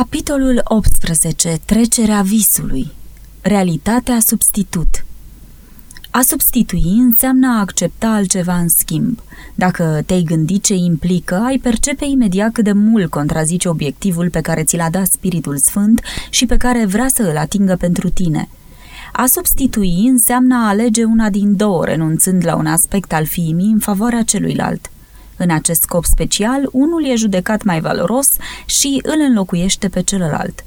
Capitolul 18. Trecerea visului. Realitatea substitut. A substitui înseamnă a accepta altceva în schimb. Dacă te-ai gândi ce implică, ai percepe imediat cât de mult contrazice obiectivul pe care ți l-a dat Spiritul Sfânt și pe care vrea să îl atingă pentru tine. A substitui înseamnă a alege una din două, renunțând la un aspect al fiimii în favoarea celuilalt. În acest scop special, unul e judecat mai valoros și îl înlocuiește pe celălalt.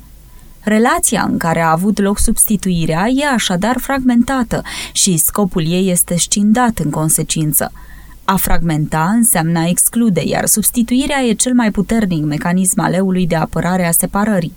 Relația în care a avut loc substituirea e așadar fragmentată și scopul ei este scindat în consecință. A fragmenta înseamnă a exclude, iar substituirea e cel mai puternic mecanism al eului de apărare a separării.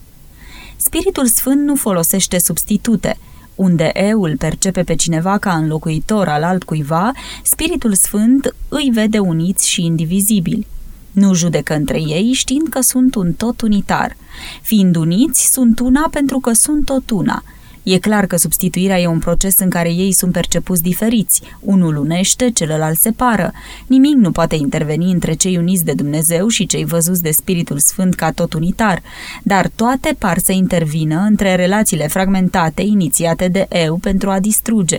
Spiritul Sfânt nu folosește substitute – unde eul percepe pe cineva ca înlocuitor al altcuiva, Spiritul Sfânt îi vede uniți și indivizibili. Nu judecă între ei știind că sunt un tot unitar. Fiind uniți, sunt una pentru că sunt tot una – E clar că substituirea e un proces în care ei sunt percepuți diferiți. Unul unește, celălalt separă. Nimic nu poate interveni între cei uniți de Dumnezeu și cei văzuți de Spiritul Sfânt ca tot unitar, dar toate par să intervină între relațiile fragmentate inițiate de eu pentru a distruge.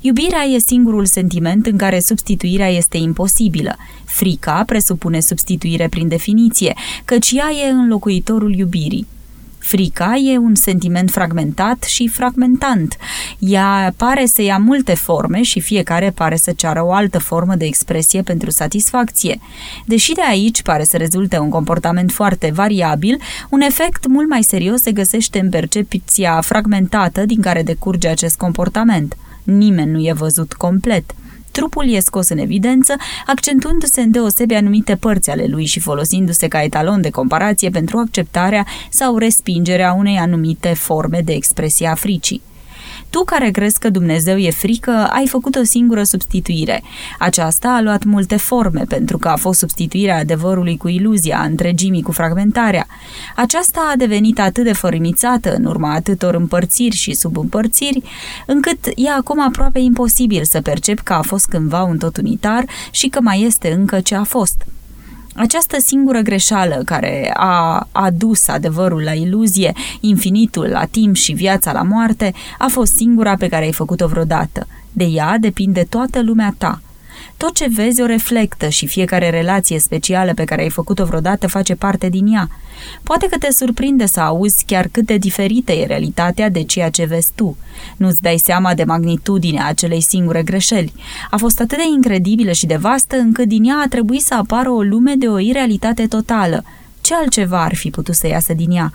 Iubirea e singurul sentiment în care substituirea este imposibilă. Frica presupune substituire prin definiție, căci ea e înlocuitorul iubirii. Frica e un sentiment fragmentat și fragmentant. Ea pare să ia multe forme și fiecare pare să ceară o altă formă de expresie pentru satisfacție. Deși de aici pare să rezulte un comportament foarte variabil, un efect mult mai serios se găsește în percepția fragmentată din care decurge acest comportament. Nimeni nu e văzut complet. Trupul e scos în evidență, accentuându-se în deosebe anumite părți ale lui și folosindu-se ca etalon de comparație pentru acceptarea sau respingerea unei anumite forme de expresie a fricii. Tu care crezi că Dumnezeu e frică, ai făcut o singură substituire. Aceasta a luat multe forme, pentru că a fost substituirea adevărului cu iluzia, întregimii cu fragmentarea. Aceasta a devenit atât de fărâmițată în urma atâtor împărțiri și subîmpărțiri, încât e acum aproape imposibil să percep că a fost cândva un tot unitar și că mai este încă ce a fost. Această singură greșeală care a adus adevărul la iluzie, infinitul la timp și viața la moarte, a fost singura pe care ai făcut-o vreodată. De ea depinde toată lumea ta – tot ce vezi o reflectă și fiecare relație specială pe care ai făcut-o vreodată face parte din ea. Poate că te surprinde să auzi chiar cât de diferită e realitatea de ceea ce vezi tu. Nu-ți dai seama de magnitudinea acelei singure greșeli. A fost atât de incredibilă și de vastă încât din ea a trebuit să apară o lume de o irealitate totală. Ce altceva ar fi putut să iasă din ea?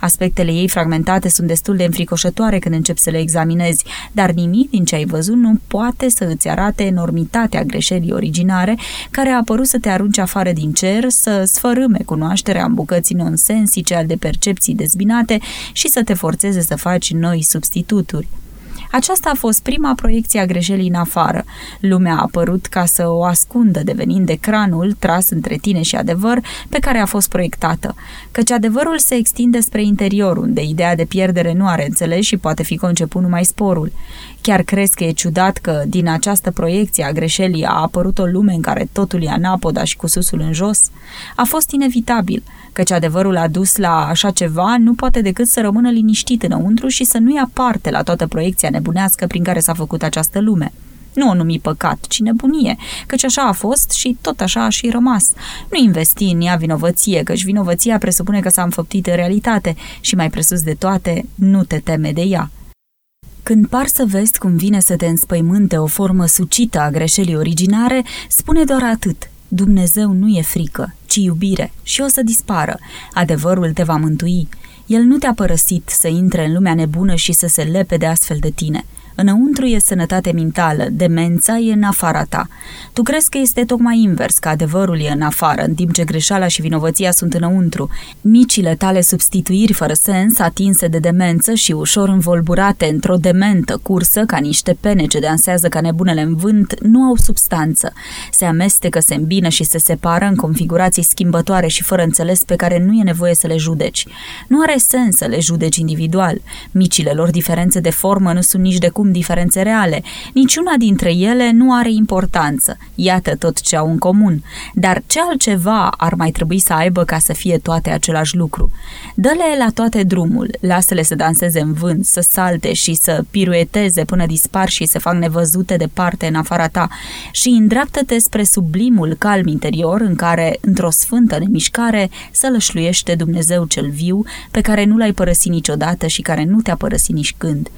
Aspectele ei fragmentate sunt destul de înfricoșătoare când începi să le examinezi, dar nimic din ce ai văzut nu poate să îți arate enormitatea greșelii originare care a apărut să te arunce afară din cer, să sfărâme cunoașterea în bucății nonsensice al de percepții dezbinate și să te forțeze să faci noi substituturi. Aceasta a fost prima proiecție a greșelii în afară. Lumea a apărut ca să o ascundă, devenind ecranul tras între tine și adevăr pe care a fost proiectată. Căci adevărul se extinde spre interior, unde ideea de pierdere nu are înțeles și poate fi conceput numai sporul. Chiar crezi că e ciudat că din această proiecție a greșelii a apărut o lume în care totul e anapoda și cu susul în jos? A fost inevitabil, căci adevărul a dus la așa ceva nu poate decât să rămână liniștit înăuntru și să nu ia parte la toată proiecția nebunească prin care s-a făcut această lume. Nu o numi păcat, ci nebunie, căci așa a fost și tot așa a și rămas. Nu investi în ea vinovăție, căci vinovăția presupune că s-a înfăptit în realitate și mai presus de toate, nu te teme de ea. Când par să vezi cum vine să te înspăimânte o formă sucită a greșelii originare, spune doar atât. Dumnezeu nu e frică, ci iubire și o să dispară. Adevărul te va mântui. El nu te-a părăsit să intre în lumea nebună și să se lepe de astfel de tine. Înăuntru e sănătate mentală, demența e în afara ta. Tu crezi că este tocmai invers, că adevărul e în afară, în timp ce greșeala și vinovăția sunt înăuntru. Micile tale substituiri fără sens, atinse de demență și ușor învolburate într-o dementă cursă, ca niște pene ce dansează ca nebunele în vânt, nu au substanță. Se amestecă, se îmbină și se separă în configurații schimbătoare și fără înțeles pe care nu e nevoie să le judeci. Nu are sens să le judeci individual. Micile lor diferențe de formă nu sunt nici de cum oarecum diferențe reale. Niciuna dintre ele nu are importanță. Iată tot ce au în comun. Dar ce altceva ar mai trebui să aibă ca să fie toate același lucru? Dă-le la toate drumul, lasă-le să danseze în vânt, să salte și să pirueteze până dispar și se fac nevăzute departe în afara ta și îndreaptă-te spre sublimul calm interior în care, într-o sfântă nemișcare, să lășluiește Dumnezeu cel viu, pe care nu l-ai părăsit niciodată și care nu te-a părăsit nici când.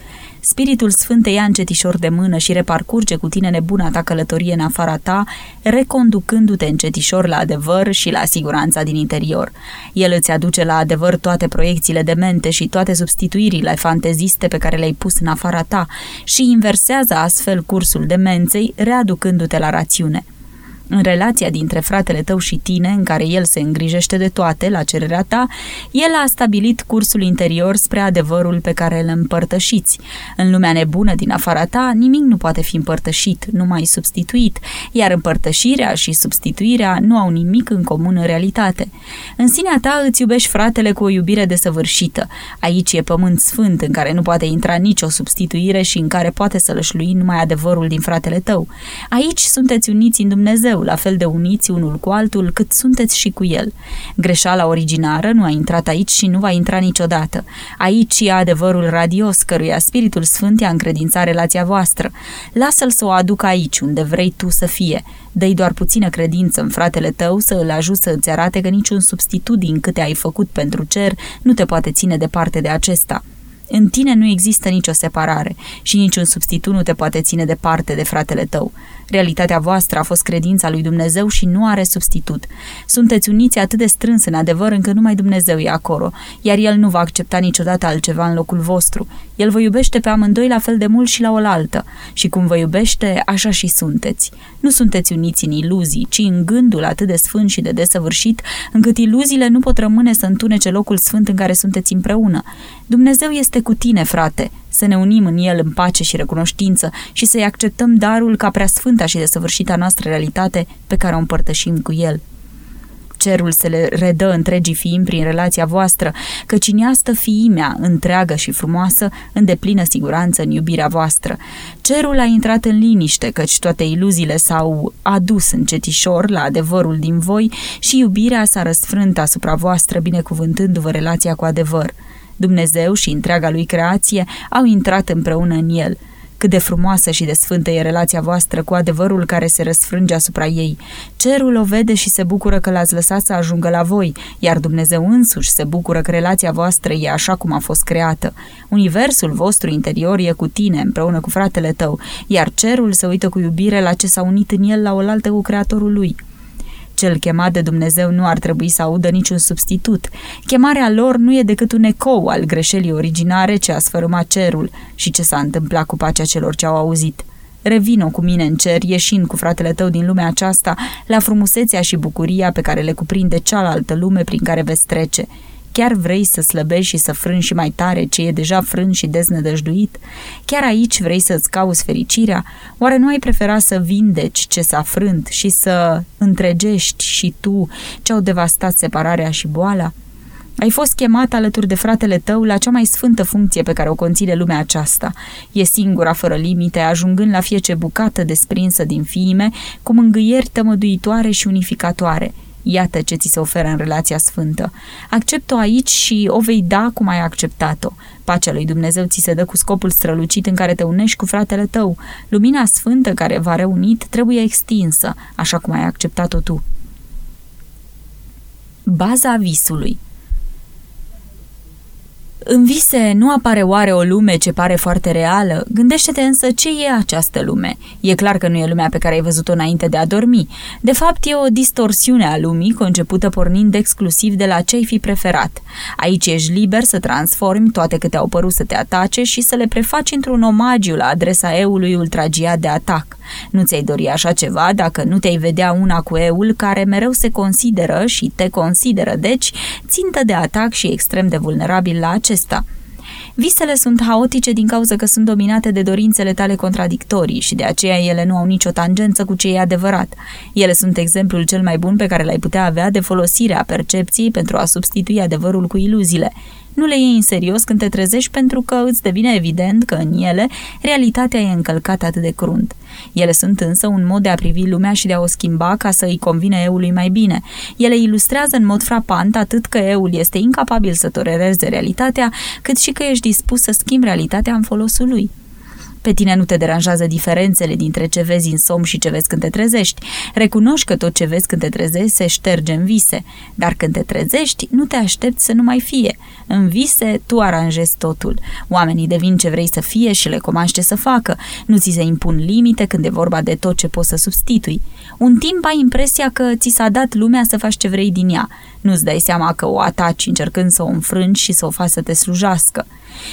Spiritul Sfânt te ia încetișor de mână și reparcurge cu tine nebuna ta călătorie în afara ta, reconducându-te încetișor la adevăr și la siguranța din interior. El îți aduce la adevăr toate proiecțiile de mente și toate substituirile fanteziste pe care le-ai pus în afara ta și inversează astfel cursul demenței, readucându-te la rațiune. În relația dintre fratele tău și tine, în care el se îngrijește de toate la cererea ta, el a stabilit cursul interior spre adevărul pe care îl împărtășiți. În lumea nebună din afara ta, nimic nu poate fi împărtășit, numai substituit, iar împărtășirea și substituirea nu au nimic în comun în realitate. În sinea ta îți iubești fratele cu o iubire desăvârșită. Aici e pământ sfânt în care nu poate intra nicio substituire și în care poate să lășlui numai adevărul din fratele tău. Aici sunteți uniți în Dumnezeu Dumnezeu, la fel de uniți unul cu altul cât sunteți și cu El. Greșeala originară nu a intrat aici și nu va intra niciodată. Aici e adevărul radios căruia Spiritul Sfânt i-a încredințat relația voastră. Lasă-l să o aducă aici, unde vrei tu să fie. Dă-i doar puțină credință în fratele tău să îl ajut să îți arate că niciun substitut din câte ai făcut pentru cer nu te poate ține departe de acesta. În tine nu există nicio separare și niciun substitut nu te poate ține departe de fratele tău. Realitatea voastră a fost credința lui Dumnezeu și nu are substitut. Sunteți uniți atât de strâns în adevăr încât numai Dumnezeu e acolo, iar El nu va accepta niciodată altceva în locul vostru. El vă iubește pe amândoi la fel de mult și la oaltă. Și cum vă iubește, așa și sunteți. Nu sunteți uniți în iluzii, ci în gândul atât de sfânt și de desăvârșit, încât iluziile nu pot rămâne să întunece locul sfânt în care sunteți împreună. Dumnezeu este cu tine, frate, să ne unim în el în pace și recunoștință și să-i acceptăm darul ca prea sfânta și desăvârșita noastră realitate pe care o împărtășim cu el. Cerul se le redă întregii fiim prin relația voastră, căci în ea stă fiimea, întreagă și frumoasă, în deplină siguranță în iubirea voastră. Cerul a intrat în liniște, căci toate iluziile s-au adus încetișor la adevărul din voi și iubirea s-a răsfrânt asupra voastră, binecuvântându-vă relația cu adevăr. Dumnezeu și întreaga lui creație au intrat împreună în el. Cât de frumoasă și de sfântă e relația voastră cu adevărul care se răsfrânge asupra ei. Cerul o vede și se bucură că l-ați lăsat să ajungă la voi, iar Dumnezeu însuși se bucură că relația voastră e așa cum a fost creată. Universul vostru interior e cu tine, împreună cu fratele tău, iar cerul se uită cu iubire la ce s-a unit în el la oaltă cu creatorul lui. Cel chemat de Dumnezeu nu ar trebui să audă niciun substitut. Chemarea lor nu e decât un ecou al greșelii originare ce a sfărâmat cerul și ce s-a întâmplat cu pacea celor ce au auzit. Revino cu mine în cer, ieșind cu fratele tău din lumea aceasta, la frumusețea și bucuria pe care le cuprinde cealaltă lume prin care veți trece. Chiar vrei să slăbești și să frângi și mai tare ce e deja frân și deznădăjduit? Chiar aici vrei să-ți cauți fericirea? Oare nu ai prefera să vindeci ce s-a frânt și să întregești și tu ce au devastat separarea și boala? Ai fost chemat alături de fratele tău la cea mai sfântă funcție pe care o conține lumea aceasta. E singura fără limite, ajungând la fiece bucată desprinsă din fiime, cu mângâieri tămăduitoare și unificatoare – Iată ce ți se oferă în relația sfântă. Accept-o aici și o vei da cum ai acceptat-o. Pacea lui Dumnezeu ți se dă cu scopul strălucit în care te unești cu fratele tău. Lumina sfântă care va reunit trebuie extinsă, așa cum ai acceptat-o tu. Baza visului în vise nu apare oare o lume ce pare foarte reală? Gândește-te însă ce e această lume. E clar că nu e lumea pe care ai văzut-o înainte de a dormi. De fapt, e o distorsiune a lumii concepută pornind exclusiv de la ce ai fi preferat. Aici ești liber să transformi toate câte au părut să te atace și să le prefaci într-un omagiu la adresa eului ultragiat de atac. Nu ți-ai dori așa ceva dacă nu te-ai vedea una cu eul care mereu se consideră și te consideră, deci, țintă de atac și extrem de vulnerabil la acesta. Visele sunt haotice din cauza că sunt dominate de dorințele tale contradictorii și de aceea ele nu au nicio tangență cu ce e adevărat. Ele sunt exemplul cel mai bun pe care l-ai putea avea de folosirea percepției pentru a substitui adevărul cu iluziile. Nu le iei în serios când te trezești pentru că îți devine evident că în ele realitatea e încălcată atât de crunt. Ele sunt însă un mod de a privi lumea și de a o schimba ca să îi convine eului mai bine. Ele ilustrează în mod frapant atât că eul este incapabil să tolereze realitatea, cât și că ești dispus să schimbi realitatea în folosul lui. Pe tine nu te deranjează diferențele dintre ce vezi în somn și ce vezi când te trezești. Recunoști că tot ce vezi când te trezești se șterge în vise, dar când te trezești, nu te aștepți să nu mai fie. În vise, tu aranjezi totul. Oamenii devin ce vrei să fie și le comanzi ce să facă. Nu ți se impun limite când e vorba de tot ce poți să substitui. Un timp ai impresia că ți s-a dat lumea să faci ce vrei din ea. Nu-ți dai seama că o ataci încercând să o înfrângi și să o faci să te slujească.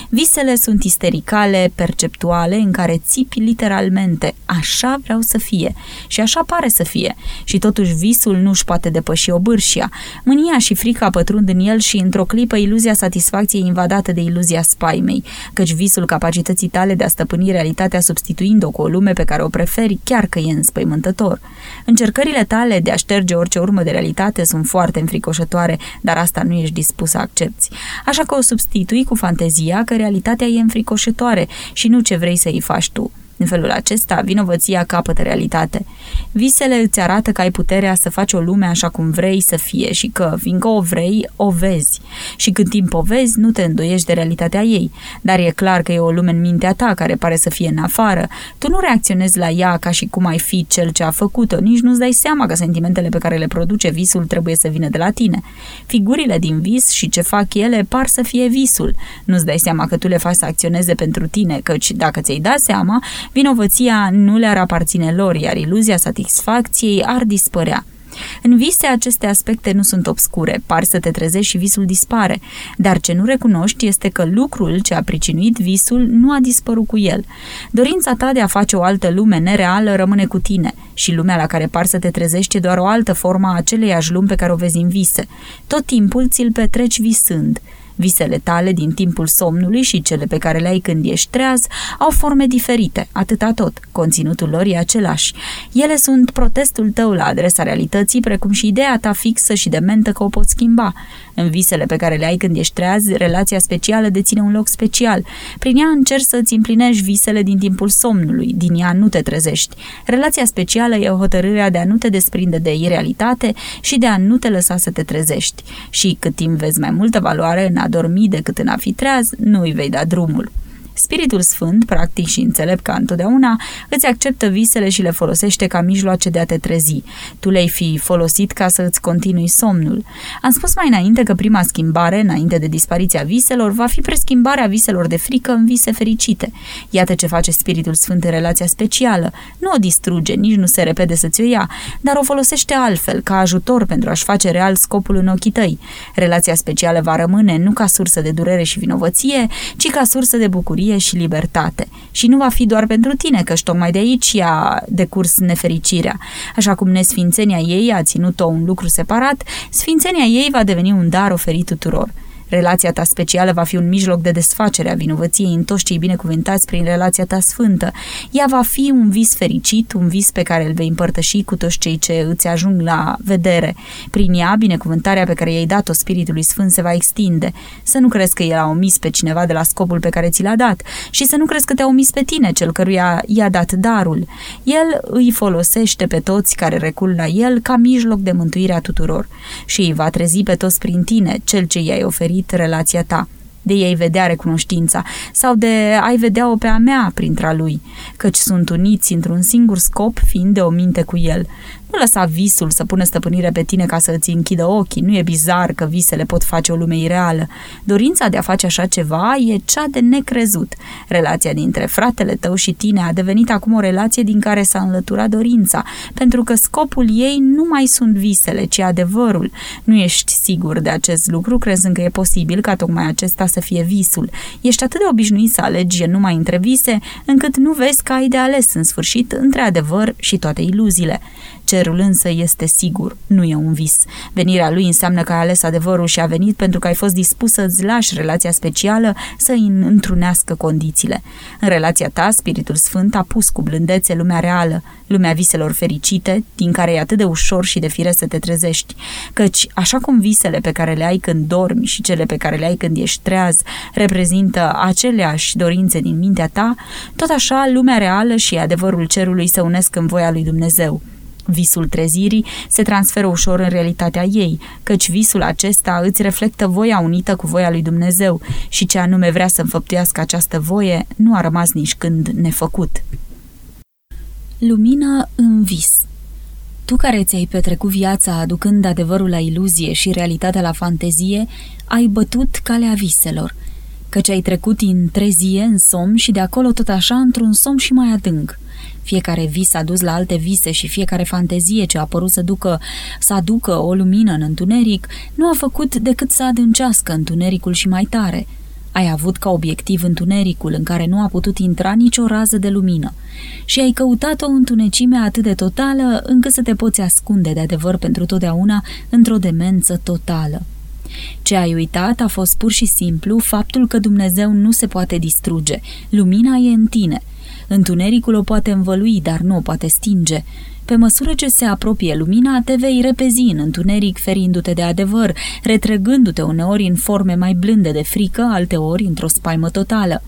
Visele sunt istericale, perceptuale, în care țipi literalmente, așa vreau să fie și așa pare să fie. Și totuși visul nu își poate depăși obârșia. Mânia și frica pătrund în el și într-o clipă iluzia satisfacției invadată de iluzia spaimei, căci visul capacității tale de a stăpâni realitatea substituind-o cu o lume pe care o preferi, chiar că e înspăimântător. Încercările tale de a șterge orice urmă de realitate sunt foarte înfricoșătoare, dar asta nu ești dispus să accepti. Așa că o substitui cu fantezia că realitatea e înfricoșătoare și nu ce vrei să-i faci tu. În felul acesta, vinovăția capătă realitate. Visele îți arată că ai puterea să faci o lume așa cum vrei să fie și că, fiindcă o vrei, o vezi. Și când timp o vezi, nu te îndoiești de realitatea ei. Dar e clar că e o lume în mintea ta care pare să fie în afară. Tu nu reacționezi la ea ca și cum ai fi cel ce a făcut-o, nici nu-ți dai seama că sentimentele pe care le produce visul trebuie să vină de la tine. Figurile din vis și ce fac ele par să fie visul. Nu-ți dai seama că tu le faci să acționeze pentru tine, căci dacă ți-ai dat seama, vinovăția nu le-ar aparține lor, iar iluzia satisfacției ar dispărea. În vise aceste aspecte nu sunt obscure, par să te trezești și visul dispare, dar ce nu recunoști este că lucrul ce a pricinuit visul nu a dispărut cu el. Dorința ta de a face o altă lume nereală rămâne cu tine și lumea la care par să te trezești e doar o altă formă a aceleiași lumi pe care o vezi în vise. Tot timpul ți-l petreci visând. Visele tale din timpul somnului și cele pe care le ai când ești treaz au forme diferite, atâta tot. Conținutul lor e același. Ele sunt protestul tău la adresa realității, precum și ideea ta fixă și dementă că o poți schimba. În visele pe care le ai când ești treaz, relația specială deține un loc special. Prin ea încerci să-ți împlinești visele din timpul somnului, din ea nu te trezești. Relația specială e hotărârea de a nu te desprinde de irealitate și de a nu te lăsa să te trezești. Și cât timp vezi mai multă valoare în a dormi decât în a fi treaz, nu îi vei da drumul. Spiritul Sfânt, practic și înțelept ca întotdeauna, îți acceptă visele și le folosește ca mijloace de a te trezi. Tu le-ai fi folosit ca să îți continui somnul. Am spus mai înainte că prima schimbare, înainte de dispariția viselor, va fi preschimbarea viselor de frică în vise fericite. Iată ce face Spiritul Sfânt în relația specială. Nu o distruge, nici nu se repede să ți-o ia, dar o folosește altfel, ca ajutor pentru a-și face real scopul în ochii tăi. Relația specială va rămâne nu ca sursă de durere și vinovăție, ci ca sursă de bucurie bucurie și libertate. Și nu va fi doar pentru tine, căci tocmai de aici i-a decurs nefericirea. Așa cum nesfințenia ei a ținut-o un lucru separat, sfințenia ei va deveni un dar oferit tuturor. Relația ta specială va fi un mijloc de desfacere a vinovăției în toți cei binecuvântați prin relația ta sfântă. Ea va fi un vis fericit, un vis pe care îl vei împărtăși cu toți cei ce îți ajung la vedere. Prin ea, binecuvântarea pe care i-ai dat-o Spiritului Sfânt se va extinde. Să nu crezi că el a omis pe cineva de la scopul pe care ți l-a dat și să nu crezi că te-a omis pe tine, cel căruia i-a dat darul. El îi folosește pe toți care recul la el ca mijloc de mântuire a tuturor și îi va trezi pe toți prin tine, cel ce i-ai oferit relația ta de ei vedea recunoștința sau de ai vedea-o pe a mea printre lui, căci sunt uniți într-un singur scop fiind de o minte cu el. Nu lăsa visul să pună stăpânire pe tine ca să îți închidă ochii. Nu e bizar că visele pot face o lume ireală. Dorința de a face așa ceva e cea de necrezut. Relația dintre fratele tău și tine a devenit acum o relație din care s-a înlăturat dorința, pentru că scopul ei nu mai sunt visele, ci adevărul. Nu ești sigur de acest lucru, crezând că e posibil ca tocmai acesta să fie visul. Ești atât de obișnuit să alegi numai între vise, încât nu vezi că ai de ales în sfârșit între adevăr și toate iluziile. Ce Cerul însă este sigur, nu e un vis. Venirea lui înseamnă că ai ales adevărul și a venit pentru că ai fost dispus să-ți lași relația specială să îi întrunească condițiile. În relația ta, Spiritul Sfânt a pus cu blândețe lumea reală, lumea viselor fericite, din care e atât de ușor și de fire să te trezești. Căci, așa cum visele pe care le ai când dormi și cele pe care le ai când ești treaz reprezintă aceleași dorințe din mintea ta, tot așa lumea reală și adevărul cerului se unesc în voia lui Dumnezeu. Visul trezirii se transferă ușor în realitatea ei, căci visul acesta îți reflectă voia unită cu voia lui Dumnezeu și ce anume vrea să înfăptuiască această voie nu a rămas nici când nefăcut. Lumină în vis Tu care ți-ai petrecut viața aducând adevărul la iluzie și realitatea la fantezie, ai bătut calea viselor, căci ai trecut din trezie în somn și de acolo tot așa într-un somn și mai adânc – fiecare vis a dus la alte vise și fiecare fantezie ce a părut să, ducă, să aducă o lumină în întuneric, nu a făcut decât să adâncească întunericul și mai tare. Ai avut ca obiectiv întunericul în care nu a putut intra nicio rază de lumină și ai căutat o întunecime atât de totală încât să te poți ascunde de adevăr pentru totdeauna într-o demență totală. Ce ai uitat a fost pur și simplu faptul că Dumnezeu nu se poate distruge. Lumina e în tine – Întunericul o poate învălui, dar nu o poate stinge. Pe măsură ce se apropie lumina, te vei repezi în întuneric ferindu-te de adevăr, retrăgându-te uneori în forme mai blânde de frică, alteori într-o spaimă totală.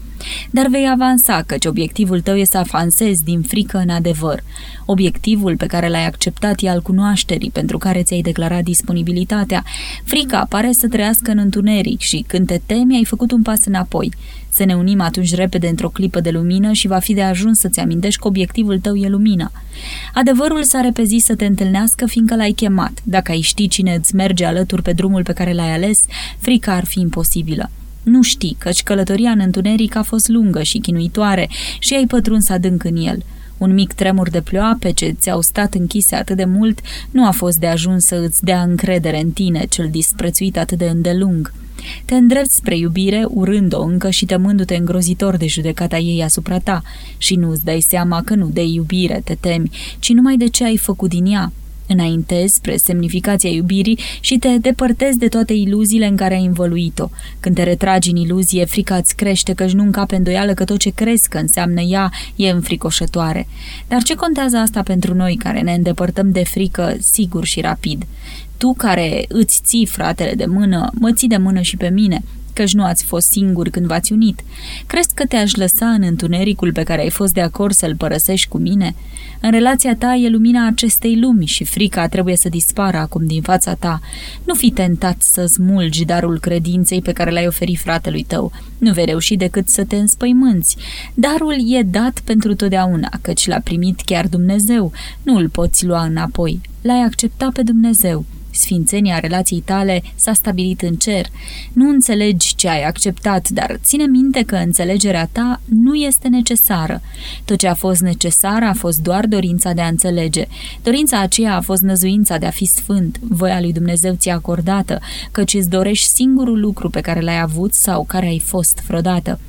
Dar vei avansa, căci obiectivul tău este să avansezi din frică în adevăr. Obiectivul pe care l-ai acceptat e al cunoașterii, pentru care ți-ai declarat disponibilitatea. Frica pare să trăiască în întuneric și când te temi ai făcut un pas înapoi. Să ne unim atunci repede într-o clipă de lumină și va fi de ajuns să-ți amintești că obiectivul tău e lumina. Adevărul s-a repezit să te întâlnească fiindcă l-ai chemat. Dacă ai ști cine îți merge alături pe drumul pe care l-ai ales, frica ar fi imposibilă. Nu știi, căci călătoria în întuneric a fost lungă și chinuitoare și ai pătruns adânc în el. Un mic tremur de ploape ce ți-au stat închise atât de mult nu a fost de ajuns să îți dea încredere în tine, cel disprețuit atât de îndelung. Te îndrepți spre iubire, urând-o încă și temându-te îngrozitor de judecata ei asupra ta și nu îți dai seama că nu de iubire te temi, ci numai de ce ai făcut din ea, Înaintezi spre semnificația iubirii și te depărtezi de toate iluziile în care ai învăluit-o. Când te retragi în iluzie, frica îți crește căci nu încape îndoială că tot ce crezi că înseamnă ea e înfricoșătoare. Dar ce contează asta pentru noi care ne îndepărtăm de frică sigur și rapid? Tu care îți ții fratele de mână, mă ții de mână și pe mine – căci nu ați fost singuri când v-ați unit. Crezi că te-aș lăsa în întunericul pe care ai fost de acord să-l părăsești cu mine? În relația ta e lumina acestei lumi și frica trebuie să dispară acum din fața ta. Nu fi tentat să smulgi darul credinței pe care l-ai oferit fratelui tău. Nu vei reuși decât să te înspăimânți. Darul e dat pentru totdeauna, căci l-a primit chiar Dumnezeu. Nu îl poți lua înapoi. L-ai acceptat pe Dumnezeu. Sfințenia relației tale s-a stabilit în cer. Nu înțelegi ce ai acceptat, dar ține minte că înțelegerea ta nu este necesară. Tot ce a fost necesar a fost doar dorința de a înțelege. Dorința aceea a fost năzuința de a fi sfânt, voia lui Dumnezeu ți-a acordată, căci îți dorești singurul lucru pe care l-ai avut sau care ai fost vreodată.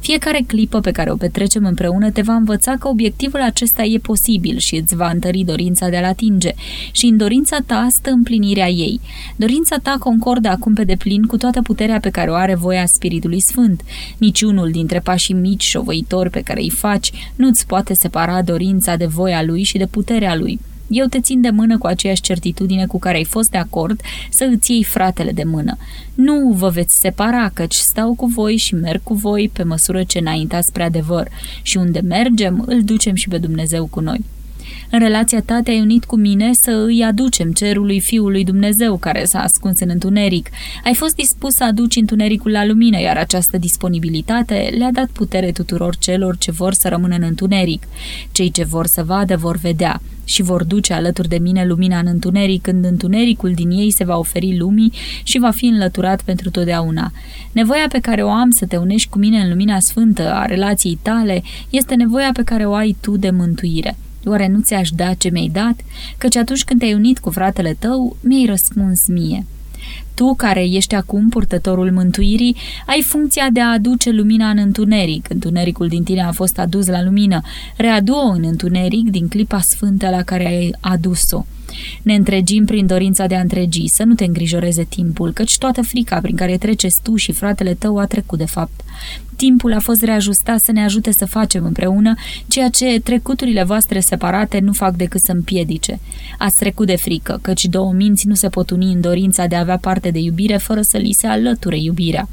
Fiecare clipă pe care o petrecem împreună te va învăța că obiectivul acesta e posibil și îți va întări dorința de a-l atinge și în dorința ta stă împlinirea ei. Dorința ta concordă acum pe deplin cu toată puterea pe care o are voia Spiritului Sfânt. Niciunul dintre pașii mici șovăitori pe care îi faci nu-ți poate separa dorința de voia lui și de puterea lui. Eu te țin de mână cu aceeași certitudine cu care ai fost de acord să îți iei fratele de mână. Nu vă veți separa, căci stau cu voi și merg cu voi pe măsură ce înaintați spre adevăr și unde mergem, îl ducem și pe Dumnezeu cu noi. În relația ta te-ai unit cu mine să îi aducem cerului Fiului Dumnezeu care s-a ascuns în întuneric. Ai fost dispus să aduci întunericul la lumină, iar această disponibilitate le-a dat putere tuturor celor ce vor să rămână în întuneric. Cei ce vor să vadă vor vedea și vor duce alături de mine lumina în întuneric, când întunericul din ei se va oferi lumii și va fi înlăturat pentru totdeauna. Nevoia pe care o am să te unești cu mine în lumina sfântă a relației tale este nevoia pe care o ai tu de mântuire. Oare nu ți-aș da ce mi-ai dat? Căci atunci când te-ai unit cu fratele tău, mi-ai răspuns mie. Tu, care ești acum purtătorul mântuirii, ai funcția de a aduce lumina în întuneric. Întunericul din tine a fost adus la lumină. Readu-o în întuneric din clipa sfântă la care ai adus-o. Ne întregim prin dorința de a întregi, să nu te îngrijoreze timpul, căci toată frica prin care treceți tu și fratele tău a trecut de fapt. Timpul a fost reajustat să ne ajute să facem împreună ceea ce trecuturile voastre separate nu fac decât să împiedice. Ați trecut de frică, căci două minți nu se pot uni în dorința de a avea parte de iubire fără să li se alăture iubirea.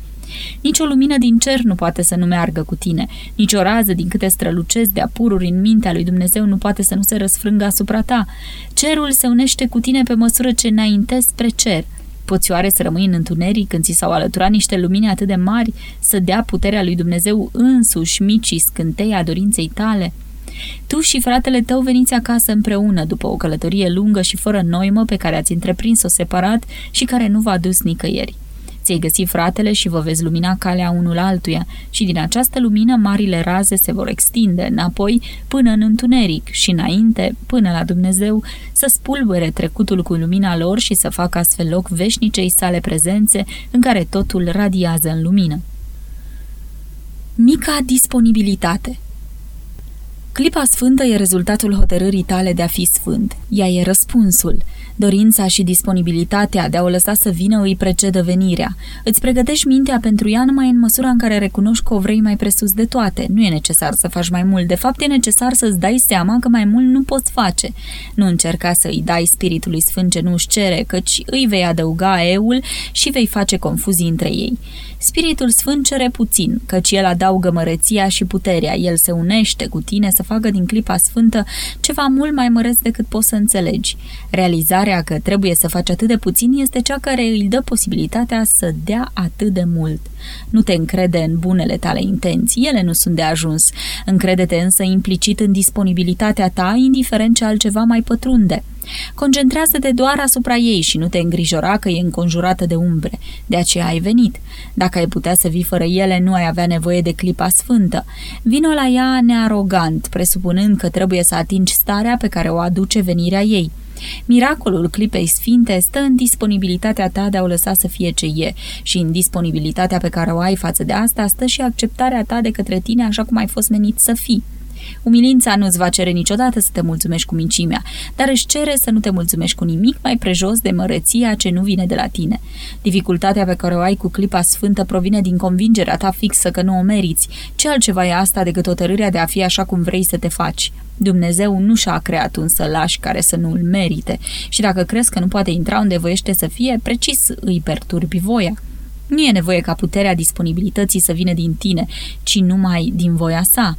Nici o lumină din cer nu poate să nu meargă cu tine, nici o rază din câte strălucesc de apururi în mintea lui Dumnezeu nu poate să nu se răsfrângă asupra ta. Cerul se unește cu tine pe măsură ce înaintezi spre cer. Poți oare să rămâi în întuneric când ți s-au alăturat niște lumini atât de mari să dea puterea lui Dumnezeu însuși micii scântei a dorinței tale? Tu și fratele tău veniți acasă împreună după o călătorie lungă și fără noimă pe care ați întreprins-o separat și care nu v-a dus nicăieri. Ți-ai găsi fratele și vă veți lumina calea unul altuia și din această lumină marile raze se vor extinde înapoi până în întuneric și înainte, până la Dumnezeu, să spulbere trecutul cu lumina lor și să facă astfel loc veșnicei sale prezențe în care totul radiază în lumină. Mica disponibilitate Clipa sfântă e rezultatul hotărârii tale de a fi sfânt. Ea e răspunsul. Dorința și disponibilitatea de a o lăsa să vină îi precedă venirea. Îți pregătești mintea pentru ea numai în măsura în care recunoști că o vrei mai presus de toate. Nu e necesar să faci mai mult. De fapt, e necesar să-ți dai seama că mai mult nu poți face. Nu încerca să îi dai Spiritului Sfânt ce nu-și cere, căci îi vei adăuga eul și vei face confuzii între ei. Spiritul Sfânt cere puțin, căci el adaugă măreția și puterea. El se unește cu tine să facă din clipa sfântă ceva mult mai măreț decât poți să înțelegi. Realizarea că trebuie să faci atât de puțin este cea care îi dă posibilitatea să dea atât de mult. Nu te încrede în bunele tale intenții, ele nu sunt de ajuns. Încrede-te însă implicit în disponibilitatea ta, indiferent ce altceva mai pătrunde. Concentrează-te doar asupra ei și nu te îngrijora că e înconjurată de umbre. De aceea ai venit. Dacă ai putea să vii fără ele, nu ai avea nevoie de clipa sfântă. Vino la ea nearogant, presupunând că trebuie să atingi starea pe care o aduce venirea ei. Miracolul clipei sfinte stă în disponibilitatea ta de a o lăsa să fie ce e și în disponibilitatea pe care o ai față de asta stă și acceptarea ta de către tine așa cum ai fost menit să fii. Umilința nu-ți va cere niciodată să te mulțumești cu mincimea, dar își cere să nu te mulțumești cu nimic mai prejos de măreția ce nu vine de la tine. Dificultatea pe care o ai cu clipa sfântă provine din convingerea ta fixă că nu o meriți. Ce altceva e asta decât hotărârea de a fi așa cum vrei să te faci? Dumnezeu nu și-a creat un sălaș care să nu îl merite și dacă crezi că nu poate intra unde voiește să fie, precis îi perturbi voia. Nu e nevoie ca puterea disponibilității să vină din tine, ci numai din voia sa.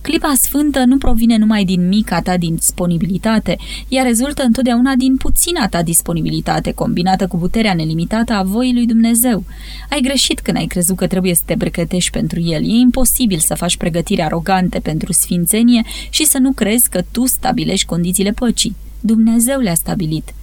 Clipa sfântă nu provine numai din mica ta disponibilitate, ea rezultă întotdeauna din puțina ta disponibilitate, combinată cu puterea nelimitată a voii lui Dumnezeu. Ai greșit când ai crezut că trebuie să te pregătești pentru el. E imposibil să faci pregătiri arogante pentru sfințenie și să nu crezi că tu stabilești condițiile păcii. Dumnezeu le-a stabilit.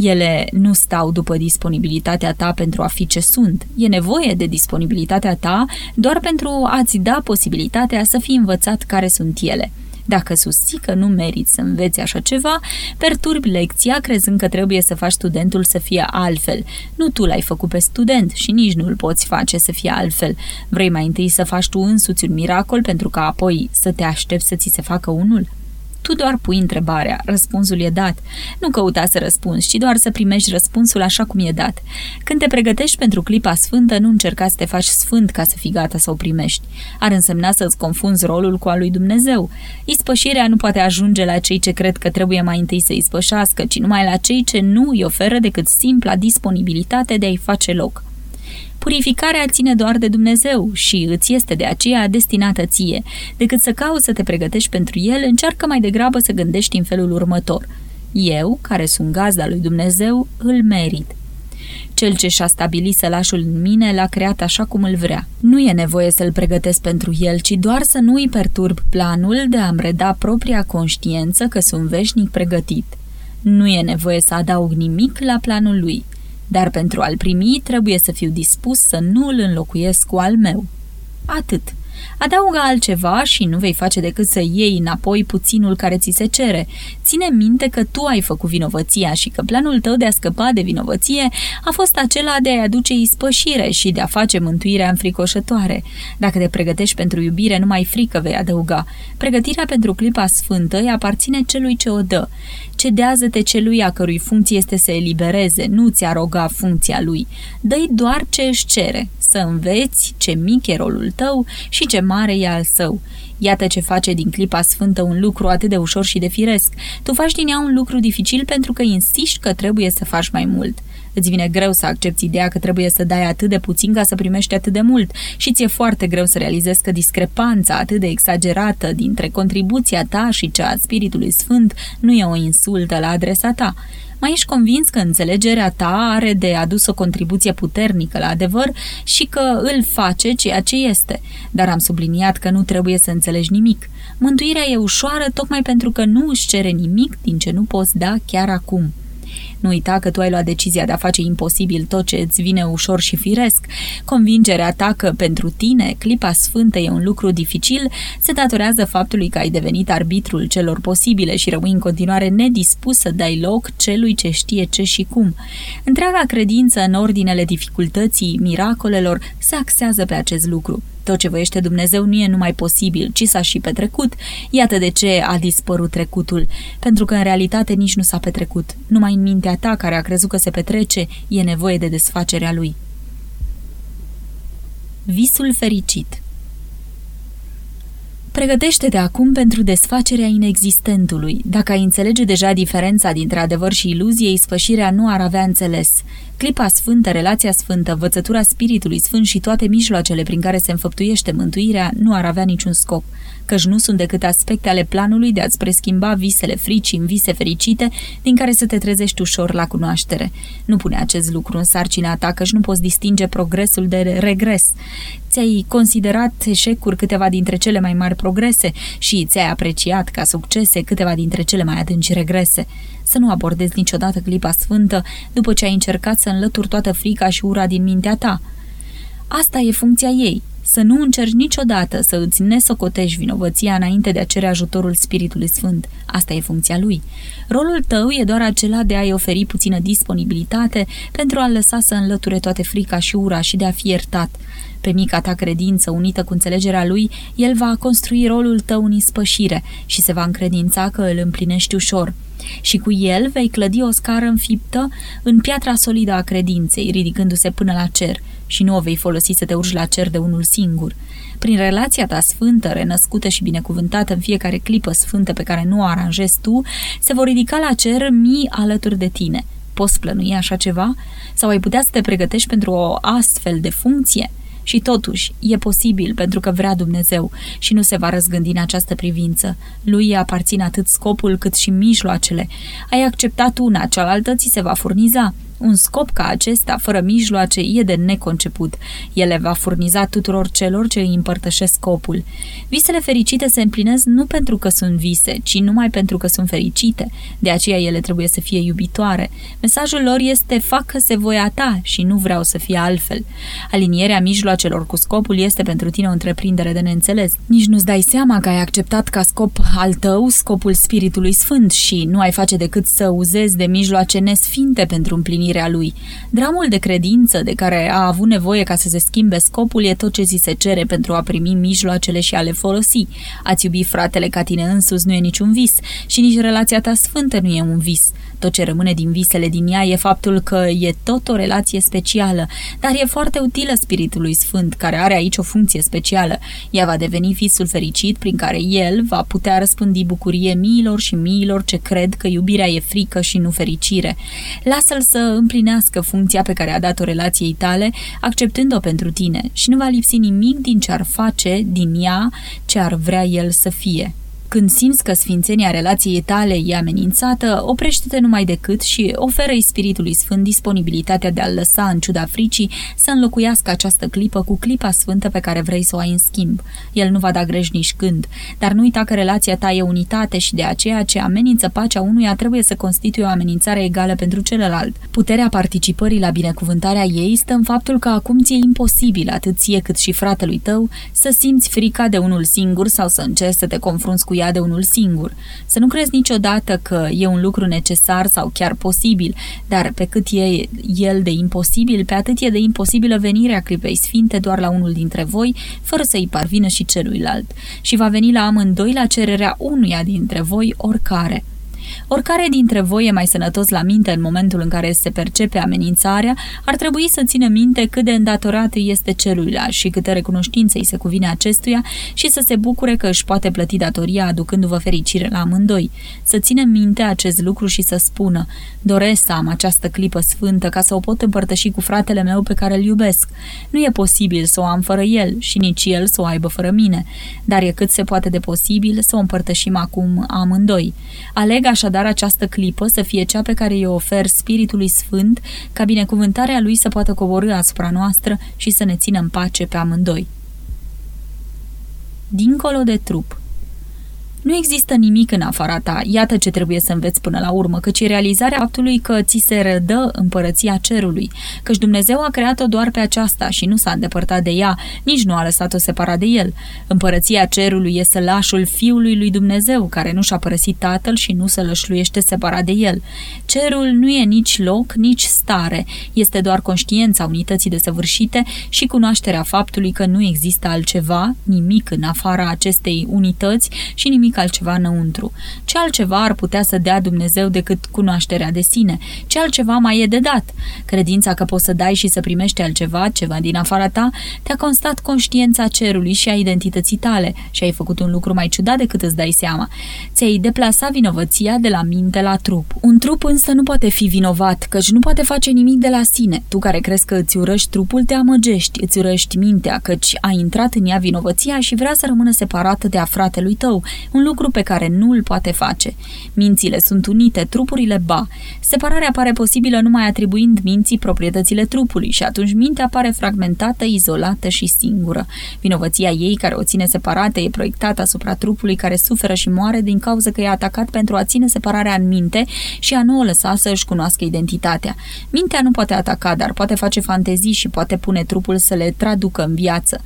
Ele nu stau după disponibilitatea ta pentru a fi ce sunt. E nevoie de disponibilitatea ta doar pentru a-ți da posibilitatea să fii învățat care sunt ele. Dacă susții că nu meriți să înveți așa ceva, perturbi lecția crezând că trebuie să faci studentul să fie altfel. Nu tu l-ai făcut pe student și nici nu îl poți face să fie altfel. Vrei mai întâi să faci tu însuți un miracol pentru ca apoi să te aștepți să ți se facă unul? Tu doar pui întrebarea, răspunsul e dat. Nu căuta să răspunzi, ci doar să primești răspunsul așa cum e dat. Când te pregătești pentru clipa sfântă, nu încerca să te faci sfânt ca să fii gata să o primești. Ar însemna să-ți confunzi rolul cu al lui Dumnezeu. Ispășirea nu poate ajunge la cei ce cred că trebuie mai întâi să ispășească, ci numai la cei ce nu îi oferă decât simpla disponibilitate de a-i face loc. Purificarea ține doar de Dumnezeu și îți este de aceea destinată ție. Decât să cauți să te pregătești pentru el, încearcă mai degrabă să gândești în felul următor. Eu, care sunt gazda lui Dumnezeu, îl merit. Cel ce și-a stabilit sălașul în mine l-a creat așa cum îl vrea. Nu e nevoie să-l pregătesc pentru el, ci doar să nu îi perturb planul de a-mi reda propria conștiință că sunt veșnic pregătit. Nu e nevoie să adaug nimic la planul lui dar pentru a-l primi trebuie să fiu dispus să nu îl înlocuiesc cu al meu. Atât. Adaugă altceva și nu vei face decât să iei înapoi puținul care ți se cere. Ține minte că tu ai făcut vinovăția și că planul tău de a scăpa de vinovăție a fost acela de a-i aduce ispășire și de a face mântuirea înfricoșătoare. Dacă te pregătești pentru iubire, numai frică vei adăuga. Pregătirea pentru clipa sfântă îi aparține celui ce o dă. Cedează-te celui a cărui funcție este să elibereze, nu ți aroga funcția lui. Dă-i doar ce își cere, să înveți ce mic e rolul tău și ce mare e al său. Iată ce face din clipa sfântă un lucru atât de ușor și de firesc. Tu faci din ea un lucru dificil pentru că insiști că trebuie să faci mai mult. Îți vine greu să accepti ideea că trebuie să dai atât de puțin ca să primești atât de mult și ți-e foarte greu să realizezi că discrepanța atât de exagerată dintre contribuția ta și cea a Spiritului Sfânt nu e o insultă la adresa ta. Mai ești convins că înțelegerea ta are de adus o contribuție puternică la adevăr și că îl face ceea ce este. Dar am subliniat că nu trebuie să înțelegi nimic. Mântuirea e ușoară tocmai pentru că nu își cere nimic din ce nu poți da chiar acum. Nu uita că tu ai luat decizia de a face imposibil tot ce îți vine ușor și firesc. Convingerea ta că pentru tine clipa sfântă e un lucru dificil se datorează faptului că ai devenit arbitrul celor posibile și rămâi în continuare nedispus să dai loc celui ce știe ce și cum. Întreaga credință în ordinele dificultății, miracolelor, se axează pe acest lucru. Tot ce voiește Dumnezeu nu e numai posibil, ci s-a și petrecut. Iată de ce a dispărut trecutul, pentru că în realitate nici nu s-a petrecut. Numai în mintea ta, care a crezut că se petrece, e nevoie de desfacerea lui. Visul fericit Pregătește-te acum pentru desfacerea inexistentului. Dacă ai înțelege deja diferența dintre adevăr și iluzie, sfășirea nu ar avea înțeles. Clipa sfântă, relația sfântă, vățătura Spiritului Sfânt și toate mijloacele prin care se înfăptuiește mântuirea nu ar avea niciun scop, căci nu sunt decât aspecte ale planului de a-ți preschimba visele frici în vise fericite, din care să te trezești ușor la cunoaștere. Nu pune acest lucru în sarcina ta, căci nu poți distinge progresul de regres. Ți-ai considerat eșecuri câteva dintre cele mai mari progrese și ți-ai apreciat ca succese câteva dintre cele mai adânci regrese să nu abordezi niciodată clipa sfântă după ce ai încercat să înlături toată frica și ura din mintea ta. Asta e funcția ei, să nu încerci niciodată să îți nesocotești vinovăția înainte de a cere ajutorul Spiritului Sfânt. Asta e funcția lui. Rolul tău e doar acela de a-i oferi puțină disponibilitate pentru a-l lăsa să înlăture toate frica și ura și de a fi iertat. Pe mica ta credință, unită cu înțelegerea lui, el va construi rolul tău în ispășire și se va încredința că îl împlinești ușor. Și cu el vei clădi o scară înfiptă în piatra solidă a credinței, ridicându-se până la cer, și nu o vei folosi să te urci la cer de unul singur. Prin relația ta sfântă, renăscută și binecuvântată în fiecare clipă sfântă pe care nu o aranjezi tu, se vor ridica la cer mii alături de tine. Poți plănui așa ceva? Sau ai putea să te pregătești pentru o astfel de funcție? Și totuși, e posibil pentru că vrea Dumnezeu și nu se va răzgândi în această privință. Lui îi aparțin atât scopul cât și mijloacele. Ai acceptat una, cealaltă ți se va furniza. Un scop ca acesta, fără mijloace, e de neconceput. El va furniza tuturor celor ce îi împărtășesc scopul. Visele fericite se împlinesc nu pentru că sunt vise, ci numai pentru că sunt fericite. De aceea ele trebuie să fie iubitoare. Mesajul lor este facă-se voia ta și nu vreau să fie altfel. Alinierea mijloacelor cu scopul este pentru tine o întreprindere de neînțeles. Nici nu-ți dai seama că ai acceptat ca scop al tău scopul Spiritului Sfânt și nu ai face decât să uzezi de mijloace nesfinte pentru împlinirea împlinirea lui. Dramul de credință de care a avut nevoie ca să se schimbe scopul e tot ce zi se cere pentru a primi mijloacele și a le folosi. Ați iubi fratele ca tine însuți nu e niciun vis și nici relația ta sfântă nu e un vis. Tot ce rămâne din visele din ea e faptul că e tot o relație specială, dar e foarte utilă Spiritului Sfânt, care are aici o funcție specială. Ea va deveni visul fericit prin care el va putea răspândi bucurie miilor și miilor ce cred că iubirea e frică și nu fericire. Lasă-l să împlinească funcția pe care a dat-o relației tale, acceptând-o pentru tine și nu va lipsi nimic din ce ar face din ea ce ar vrea el să fie. Când simți că sfințenia relației tale e amenințată, oprește-te numai decât și oferă-i Spiritului Sfânt disponibilitatea de a-l lăsa în ciuda fricii să înlocuiască această clipă cu clipa sfântă pe care vrei să o ai în schimb. El nu va da greș nici când, dar nu uita că relația ta e unitate și de aceea ce amenință pacea unuia trebuie să constituie o amenințare egală pentru celălalt. Puterea participării la binecuvântarea ei stă în faptul că acum ți-e imposibil, atât ție cât și fratelui tău, să simți frica de unul singur sau să încerci să te confrunți cu încuia de unul singur. Să nu crezi niciodată că e un lucru necesar sau chiar posibil, dar pe cât e el de imposibil, pe atât e de imposibilă venirea clipei sfinte doar la unul dintre voi, fără să-i parvină și celuilalt. Și va veni la amândoi la cererea unuia dintre voi oricare. Oricare dintre voi e mai sănătos la minte în momentul în care se percepe amenințarea, ar trebui să țină minte cât de îndatorat este celuilalt și câtă recunoștință îi se cuvine acestuia și să se bucure că își poate plăti datoria aducându-vă fericire la amândoi. Să țină minte acest lucru și să spună, doresc să am această clipă sfântă ca să o pot împărtăși cu fratele meu pe care îl iubesc. Nu e posibil să o am fără el și nici el să o aibă fără mine, dar e cât se poate de posibil să o împărtășim acum amândoi. Aleg așadar această clipă să fie cea pe care o ofer Spiritului Sfânt, ca binecuvântarea Lui să poată coborâ asupra noastră și să ne țină în pace pe amândoi. Dincolo de trup nu există nimic în afara ta, iată ce trebuie să înveți până la urmă, căci realizarea faptului că ți se rădă împărăția cerului, căci Dumnezeu a creat-o doar pe aceasta și nu s-a îndepărtat de ea, nici nu a lăsat-o separat de el. Împărăția cerului este lașul Fiului lui Dumnezeu, care nu și-a părăsit Tatăl și nu se lășluiește separat de el. Cerul nu e nici loc, nici stare, este doar conștiința unității desăvârșite și cunoașterea faptului că nu există altceva, nimic în afara acestei unități și nimic nimic altceva înăuntru. Ce altceva ar putea să dea Dumnezeu decât cunoașterea de sine? Ce altceva mai e de dat? Credința că poți să dai și să primești altceva, ceva din afara ta, te-a constat conștiința cerului și a identității tale și ai făcut un lucru mai ciudat decât îți dai seama. Ți-ai deplasat vinovăția de la minte la trup. Un trup însă nu poate fi vinovat, căci nu poate face nimic de la sine. Tu care crezi că îți urăști trupul, te amăgești, îți urăști mintea, căci a intrat în ea vinovăția și vrea să rămână separată de a fratelui tău, un lucru pe care nu îl poate face. Mințile sunt unite, trupurile ba. Separarea pare posibilă numai atribuind minții proprietățile trupului și atunci mintea pare fragmentată, izolată și singură. Vinovăția ei, care o ține separată, e proiectată asupra trupului care suferă și moare din cauza că e atacat pentru a ține separarea în minte și a nu o lăsa să își cunoască identitatea. Mintea nu poate ataca, dar poate face fantezii și poate pune trupul să le traducă în viață.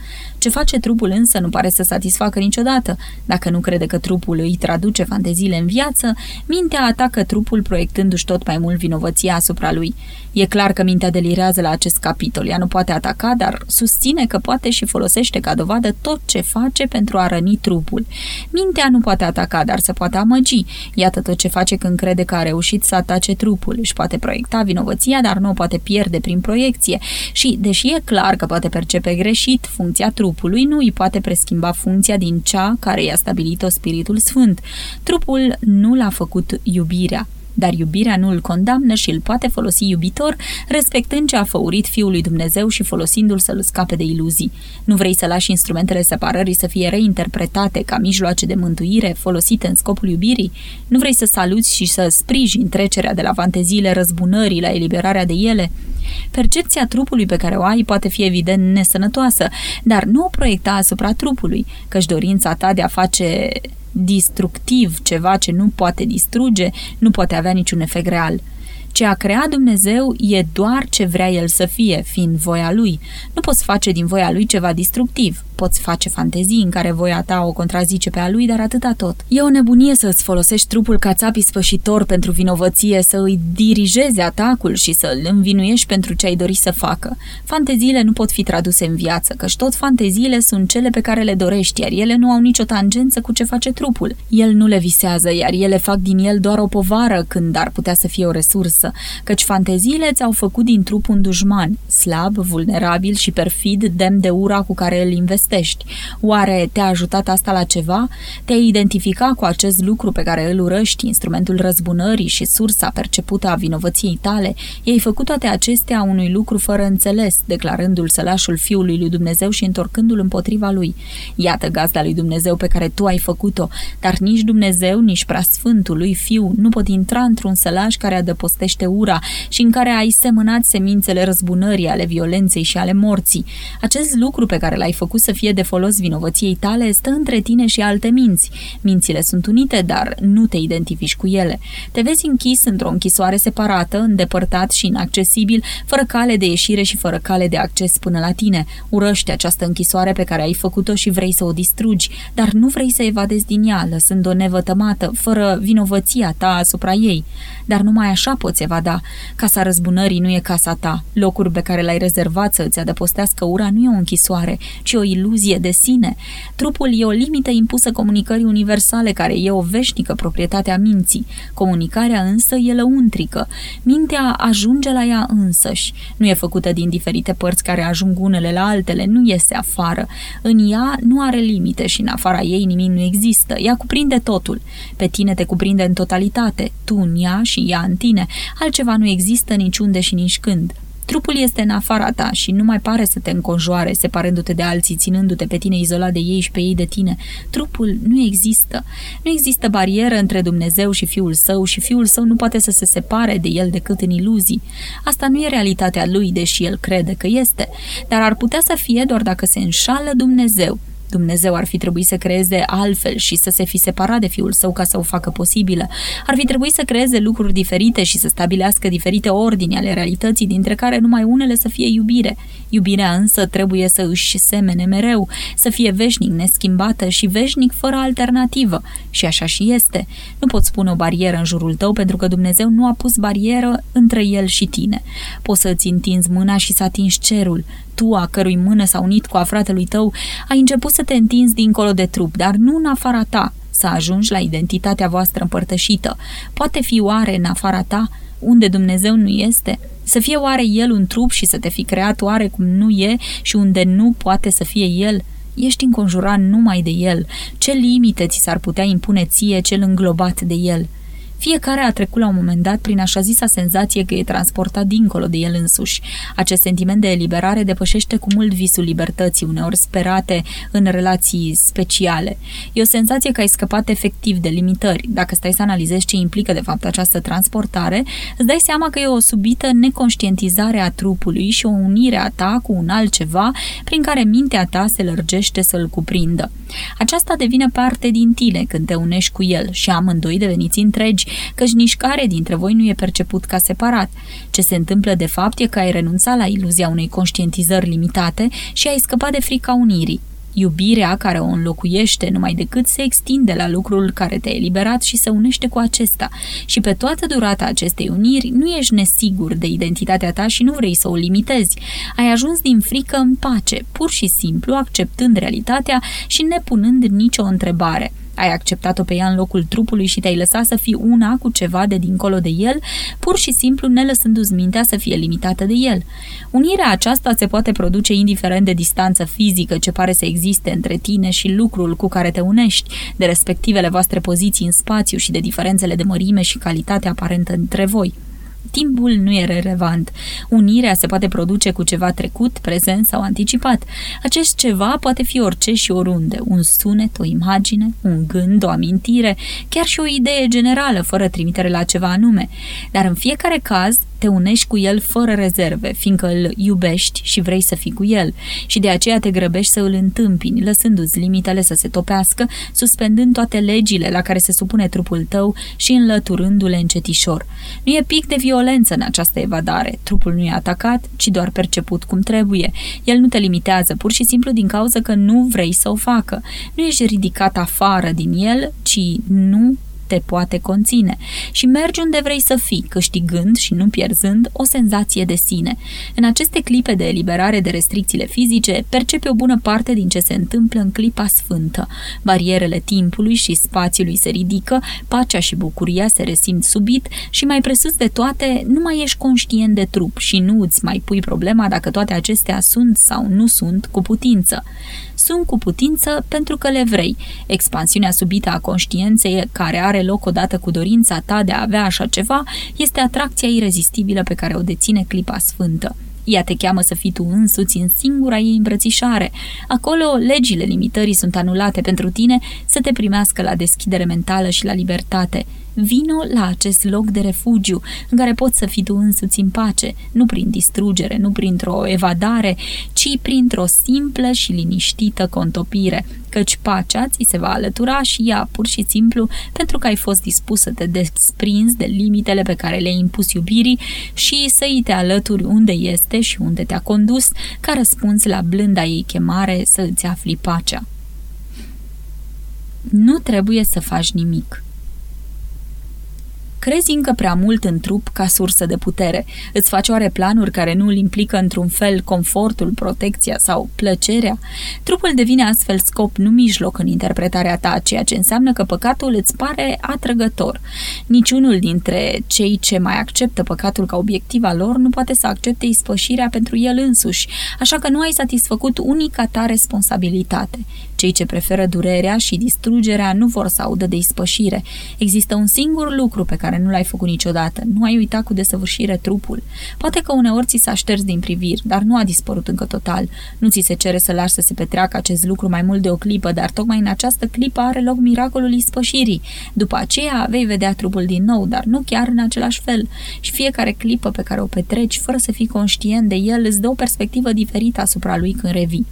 Ce face trupul însă nu pare să satisfacă niciodată. Dacă nu crede că trupul îi traduce fanteziile în viață, mintea atacă trupul proiectându-și tot mai mult vinovăția asupra lui. E clar că mintea delirează la acest capitol. Ea nu poate ataca, dar susține că poate și folosește ca dovadă tot ce face pentru a răni trupul. Mintea nu poate ataca, dar se poate amăgi. Iată tot ce face când crede că a reușit să atace trupul. Își poate proiecta vinovăția, dar nu o poate pierde prin proiecție. Și, deși e clar că poate percepe greșit funcția trupului, nu îi poate preschimba funcția din cea care i-a stabilit-o Spiritul Sfânt. Trupul nu l-a făcut iubirea dar iubirea nu îl condamnă și îl poate folosi iubitor, respectând ce a făurit Fiul lui Dumnezeu și folosindu-l să-l scape de iluzii. Nu vrei să lași instrumentele separării să fie reinterpretate ca mijloace de mântuire folosite în scopul iubirii? Nu vrei să saluți și să sprijini trecerea de la fanteziile răzbunării la eliberarea de ele? Percepția trupului pe care o ai poate fi evident nesănătoasă, dar nu o proiecta asupra trupului, căci dorința ta de a face distructiv, ceva ce nu poate distruge, nu poate avea niciun efect real. Ce a creat Dumnezeu e doar ce vrea El să fie, fiind voia Lui. Nu poți face din voia Lui ceva distructiv. Poți face fantezii în care voia ta o contrazice pe a lui, dar atâta tot. E o nebunie să îți folosești trupul ca țapi spășitor pentru vinovăție, să îi dirigezi atacul și să îl învinuiești pentru ce ai dori să facă. Fanteziile nu pot fi traduse în viață, căci tot fanteziile sunt cele pe care le dorești, iar ele nu au nicio tangență cu ce face trupul. El nu le visează, iar ele fac din el doar o povară când ar putea să fie o resursă, căci fanteziile ți-au făcut din trup un dușman, slab, vulnerabil și perfid, demn de ura cu care îl investești investești. Oare te-a ajutat asta la ceva? Te-ai identifica cu acest lucru pe care îl urăști, instrumentul răzbunării și sursa percepută a vinovăției tale? I-ai făcut toate acestea unui lucru fără înțeles, declarându-l sălașul Fiului lui Dumnezeu și întorcându-l împotriva lui. Iată gazda lui Dumnezeu pe care tu ai făcut-o, dar nici Dumnezeu, nici preasfântul lui Fiu nu pot intra într-un sălaș care adăpostește înflorește ura și în care ai semănat semințele răzbunării, ale violenței și ale morții. Acest lucru pe care l-ai făcut să fie de folos vinovăției tale stă între tine și alte minți. Mințile sunt unite, dar nu te identifici cu ele. Te vezi închis într-o închisoare separată, îndepărtat și inaccesibil, fără cale de ieșire și fără cale de acces până la tine. Urăști această închisoare pe care ai făcut-o și vrei să o distrugi, dar nu vrei să evadezi din ea, lăsând-o nevătămată, fără vinovăția ta asupra ei. Dar numai așa poți evada. Casa răzbunării nu e casa ta. Locul pe care l-ai rezervat să îți adăpostească ura nu e o închisoare, ci o iluzie de sine. Trupul e o limită impusă comunicării universale, care e o veșnică proprietate a minții. Comunicarea însă e lăuntrică. Mintea ajunge la ea însăși. Nu e făcută din diferite părți care ajung unele la altele, nu iese afară. În ea nu are limite și în afara ei nimic nu există. Ea cuprinde totul. Pe tine te cuprinde în totalitate, tu în ea și ea în tine. Altceva nu există niciunde și nici când. Trupul este în afara ta și nu mai pare să te înconjoare, separându-te de alții, ținându-te pe tine izolat de ei și pe ei de tine. Trupul nu există. Nu există barieră între Dumnezeu și Fiul Său și Fiul Său nu poate să se separe de El decât în iluzii. Asta nu e realitatea Lui, deși El crede că este, dar ar putea să fie doar dacă se înșală Dumnezeu. Dumnezeu ar fi trebuit să creeze altfel și să se fi separat de Fiul Său ca să o facă posibilă. Ar fi trebuit să creeze lucruri diferite și să stabilească diferite ordini ale realității, dintre care numai unele să fie iubire. Iubirea însă trebuie să își semene mereu, să fie veșnic neschimbată și veșnic fără alternativă. Și așa și este. Nu poți pune o barieră în jurul tău pentru că Dumnezeu nu a pus barieră între El și tine. Poți să îți întinzi mâna și să atingi cerul. Tu, a cărui mână s-a unit cu a fratelui tău, ai început să te întinzi dincolo de trup, dar nu în afara ta, să ajungi la identitatea voastră împărtășită. Poate fi oare în afara ta, unde Dumnezeu nu este? Să fie oare El un trup și să te fi creat oare cum nu e și unde nu poate să fie El? Ești înconjurat numai de El. Ce limite ți s-ar putea impune ție cel înglobat de El? Fiecare a trecut la un moment dat prin așa zisa senzație că e transportat dincolo de el însuși. Acest sentiment de eliberare depășește cu mult visul libertății, uneori sperate în relații speciale. E o senzație că ai scăpat efectiv de limitări. Dacă stai să analizezi ce implică de fapt această transportare, îți dai seama că e o subită neconștientizare a trupului și o unire a ta cu un altceva prin care mintea ta se lărgește să-l cuprindă. Aceasta devine parte din tine când te unești cu el și amândoi deveniți întregi căci nici care dintre voi nu e perceput ca separat. Ce se întâmplă de fapt e că ai renunțat la iluzia unei conștientizări limitate și ai scăpat de frica unirii. Iubirea care o înlocuiește numai decât se extinde la lucrul care te-a eliberat și se unește cu acesta. Și pe toată durata acestei uniri nu ești nesigur de identitatea ta și nu vrei să o limitezi. Ai ajuns din frică în pace, pur și simplu acceptând realitatea și nepunând nicio întrebare – ai acceptat-o pe ea în locul trupului și te-ai lăsat să fii una cu ceva de dincolo de el, pur și simplu ne lăsându-ți mintea să fie limitată de el. Unirea aceasta se poate produce indiferent de distanță fizică ce pare să existe între tine și lucrul cu care te unești, de respectivele voastre poziții în spațiu și de diferențele de mărime și calitate aparentă între voi. Timpul nu e relevant. Unirea se poate produce cu ceva trecut, prezent sau anticipat. Acest ceva poate fi orice și oriunde. Un sunet, o imagine, un gând, o amintire, chiar și o idee generală, fără trimitere la ceva anume. Dar în fiecare caz, te unești cu el fără rezerve, fiindcă îl iubești și vrei să fii cu el și de aceea te grăbești să îl întâmpini, lăsându-ți limitele să se topească, suspendând toate legile la care se supune trupul tău și înlăturându-le încetișor. Nu e pic de violență în această evadare. Trupul nu e atacat, ci doar perceput cum trebuie. El nu te limitează pur și simplu din cauza că nu vrei să o facă. Nu ești ridicat afară din el, ci nu te poate conține și mergi unde vrei să fii, câștigând și nu pierzând o senzație de sine. În aceste clipe de eliberare de restricțiile fizice, percepi o bună parte din ce se întâmplă în clipa sfântă. Barierele timpului și spațiului se ridică, pacea și bucuria se resimt subit și mai presus de toate, nu mai ești conștient de trup și nu îți mai pui problema dacă toate acestea sunt sau nu sunt cu putință sunt cu putință pentru că le vrei. Expansiunea subită a conștiinței care are loc odată cu dorința ta de a avea așa ceva este atracția irezistibilă pe care o deține clipa sfântă. Ea te cheamă să fii tu însuți în singura ei îmbrățișare. Acolo legile limitării sunt anulate pentru tine să te primească la deschidere mentală și la libertate. Vino la acest loc de refugiu, în care poți să fii tu însuți în pace, nu prin distrugere, nu printr-o evadare, ci printr-o simplă și liniștită contopire, căci pacea ți se va alătura și ea pur și simplu pentru că ai fost dispus să te desprinzi de limitele pe care le-ai impus iubirii și să îi te alături unde este și unde te-a condus, ca răspuns la blânda ei chemare să îți afli pacea. Nu trebuie să faci nimic. Crezi încă prea mult în trup ca sursă de putere. Îți faci oare planuri care nu îl implică într-un fel confortul, protecția sau plăcerea? Trupul devine astfel scop, nu mijloc în interpretarea ta, ceea ce înseamnă că păcatul îți pare atrăgător. Niciunul dintre cei ce mai acceptă păcatul ca obiectiv al lor nu poate să accepte ispășirea pentru el însuși, așa că nu ai satisfăcut unica ta responsabilitate. Cei ce preferă durerea și distrugerea nu vor să audă de ispășire. Există un singur lucru pe care nu l-ai făcut niciodată. Nu ai uitat cu desăvârșire trupul. Poate că uneori ți s-a șters din priviri, dar nu a dispărut încă total. Nu ți se cere să lași să se petreacă acest lucru mai mult de o clipă, dar tocmai în această clipă are loc miracolul ispășirii. După aceea vei vedea trupul din nou, dar nu chiar în același fel. Și fiecare clipă pe care o petreci, fără să fii conștient de el, îți dă o perspectivă diferită asupra lui când revii.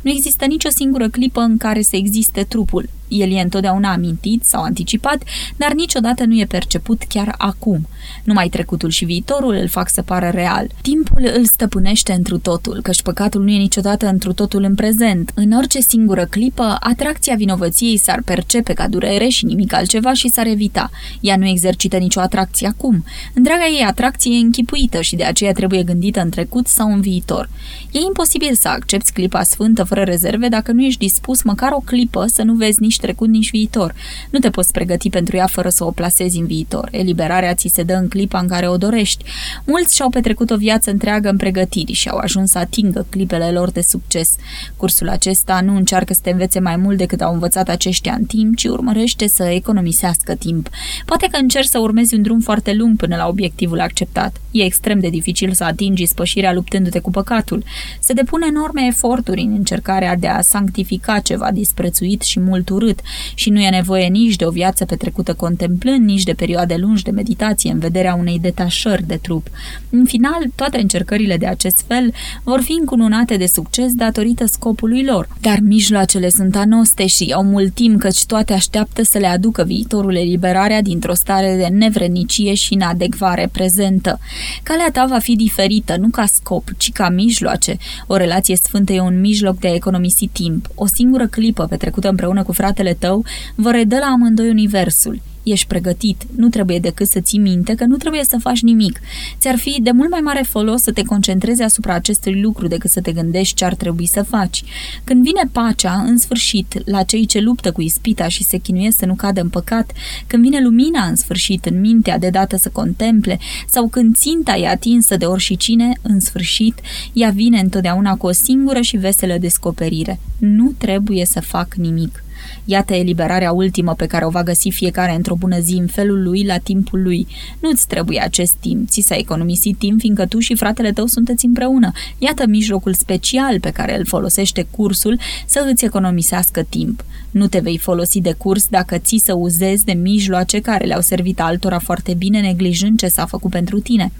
Nu există nicio singură clipă în care să existe trupul. El e întotdeauna amintit sau anticipat, dar niciodată nu e perceput chiar acum. Numai trecutul și viitorul îl fac să pară real. Timpul îl stăpânește întru totul, căci păcatul nu e niciodată întru totul în prezent. În orice singură clipă, atracția vinovăției s-ar percepe ca durere și nimic altceva și s-ar evita. Ea nu exercită nicio atracție acum. Întreaga ei atracție e închipuită și de aceea trebuie gândită în trecut sau în viitor. E imposibil să accepti clipa sfântă fără rezerve dacă nu ești dispus măcar o clipă să nu vezi nici trecut, nici viitor. Nu te poți pregăti pentru ea fără să o plasezi în viitor. Eliberarea ți se dă în clipa în care o dorești. Mulți și-au petrecut o viață întreagă în pregătiri și au ajuns să atingă clipele lor de succes. Cursul acesta nu încearcă să te învețe mai mult decât au învățat aceștia în timp, ci urmărește să economisească timp. Poate că încerci să urmezi un drum foarte lung până la obiectivul acceptat. E extrem de dificil să atingi spășirea luptându-te cu păcatul. Se depune enorme eforturi în încercarea de a sanctifica ceva disprețuit și mult urât și nu e nevoie nici de o viață petrecută contemplând, nici de perioade lungi de meditație în vederea unei detașări de trup. În final, toate încercările de acest fel vor fi încununate de succes datorită scopului lor, dar mijloacele sunt anoste și au mult timp căci toate așteaptă să le aducă viitorul eliberarea dintr-o stare de nevrednicie și inadecvare prezentă. Calea ta va fi diferită, nu ca scop, ci ca mijloace. O relație sfântă e un mijloc de a economisi timp. O singură clipă petrecută împreună cu fratele tău vă redă la amândoi universul. Ești pregătit, nu trebuie decât să ții minte că nu trebuie să faci nimic. Ți-ar fi de mult mai mare folos să te concentrezi asupra acestui lucru decât să te gândești ce ar trebui să faci. Când vine pacea, în sfârșit, la cei ce luptă cu ispita și se chinuie să nu cadă în păcat, când vine lumina, în sfârșit, în mintea de dată să contemple, sau când ținta e atinsă de oricine, în sfârșit, ea vine întotdeauna cu o singură și veselă descoperire. Nu trebuie să fac nimic. Iată eliberarea ultimă pe care o va găsi fiecare într-o bună zi în felul lui la timpul lui. Nu-ți trebuie acest timp, ți s-a economisit timp fiindcă tu și fratele tău sunteți împreună. Iată mijlocul special pe care îl folosește cursul să îți economisească timp. Nu te vei folosi de curs dacă ți să uzezi de mijloace care le-au servit altora foarte bine neglijând ce s-a făcut pentru tine.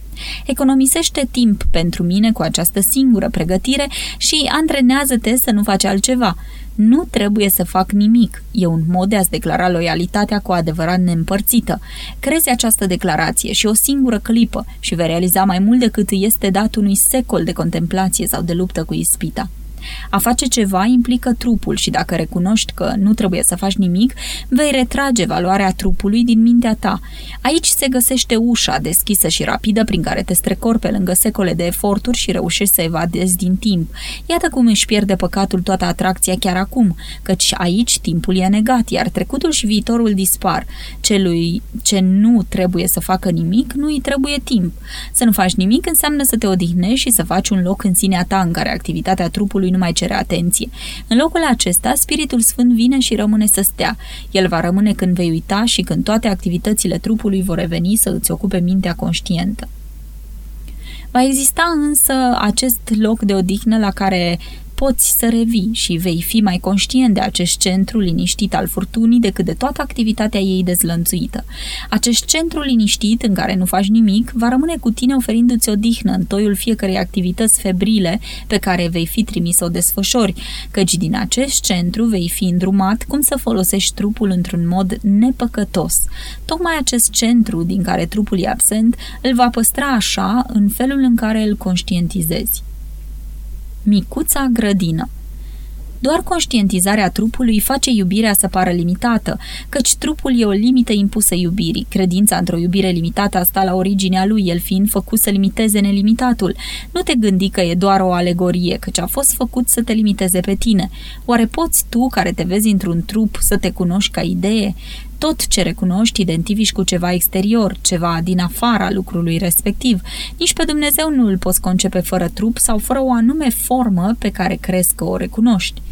Economisește timp pentru mine cu această singură pregătire și antrenează-te să nu faci altceva. Nu trebuie să fac nimic. E un mod de a-ți declara loialitatea cu adevărat neîmpărțită. Crezi această declarație și o singură clipă și vei realiza mai mult decât este dat unui secol de contemplație sau de luptă cu ispita. A face ceva implică trupul și dacă recunoști că nu trebuie să faci nimic, vei retrage valoarea trupului din mintea ta. Aici se găsește ușa deschisă și rapidă prin care te strecori pe lângă secole de eforturi și reușești să evadezi din timp. Iată cum își pierde păcatul toată atracția chiar acum, căci aici timpul e negat, iar trecutul și viitorul dispar. Celui ce nu trebuie să facă nimic, nu îi trebuie timp. Să nu faci nimic înseamnă să te odihnești și să faci un loc în sinea ta în care activitatea trupului nu mai cere atenție. În locul acesta, Spiritul Sfânt vine și rămâne să stea. El va rămâne când vei uita și când toate activitățile trupului vor reveni să îți ocupe mintea conștientă. Va exista însă acest loc de odihnă la care poți să revii și vei fi mai conștient de acest centru liniștit al furtunii decât de toată activitatea ei dezlănțuită. Acest centru liniștit, în care nu faci nimic, va rămâne cu tine oferindu-ți o dihnă în toiul fiecărei activități febrile pe care vei fi trimis să o desfășori, căci din acest centru vei fi îndrumat cum să folosești trupul într-un mod nepăcătos. Tocmai acest centru din care trupul e absent îl va păstra așa în felul în care îl conștientizezi. Micuța grădină doar conștientizarea trupului face iubirea să pară limitată, căci trupul e o limită impusă iubirii. Credința într-o iubire limitată asta la originea lui, el fiind făcut să limiteze nelimitatul. Nu te gândi că e doar o alegorie, căci a fost făcut să te limiteze pe tine. Oare poți tu, care te vezi într-un trup, să te cunoști ca idee? Tot ce recunoști identifici cu ceva exterior, ceva din afara lucrului respectiv. Nici pe Dumnezeu nu îl poți concepe fără trup sau fără o anume formă pe care crezi că o recunoști.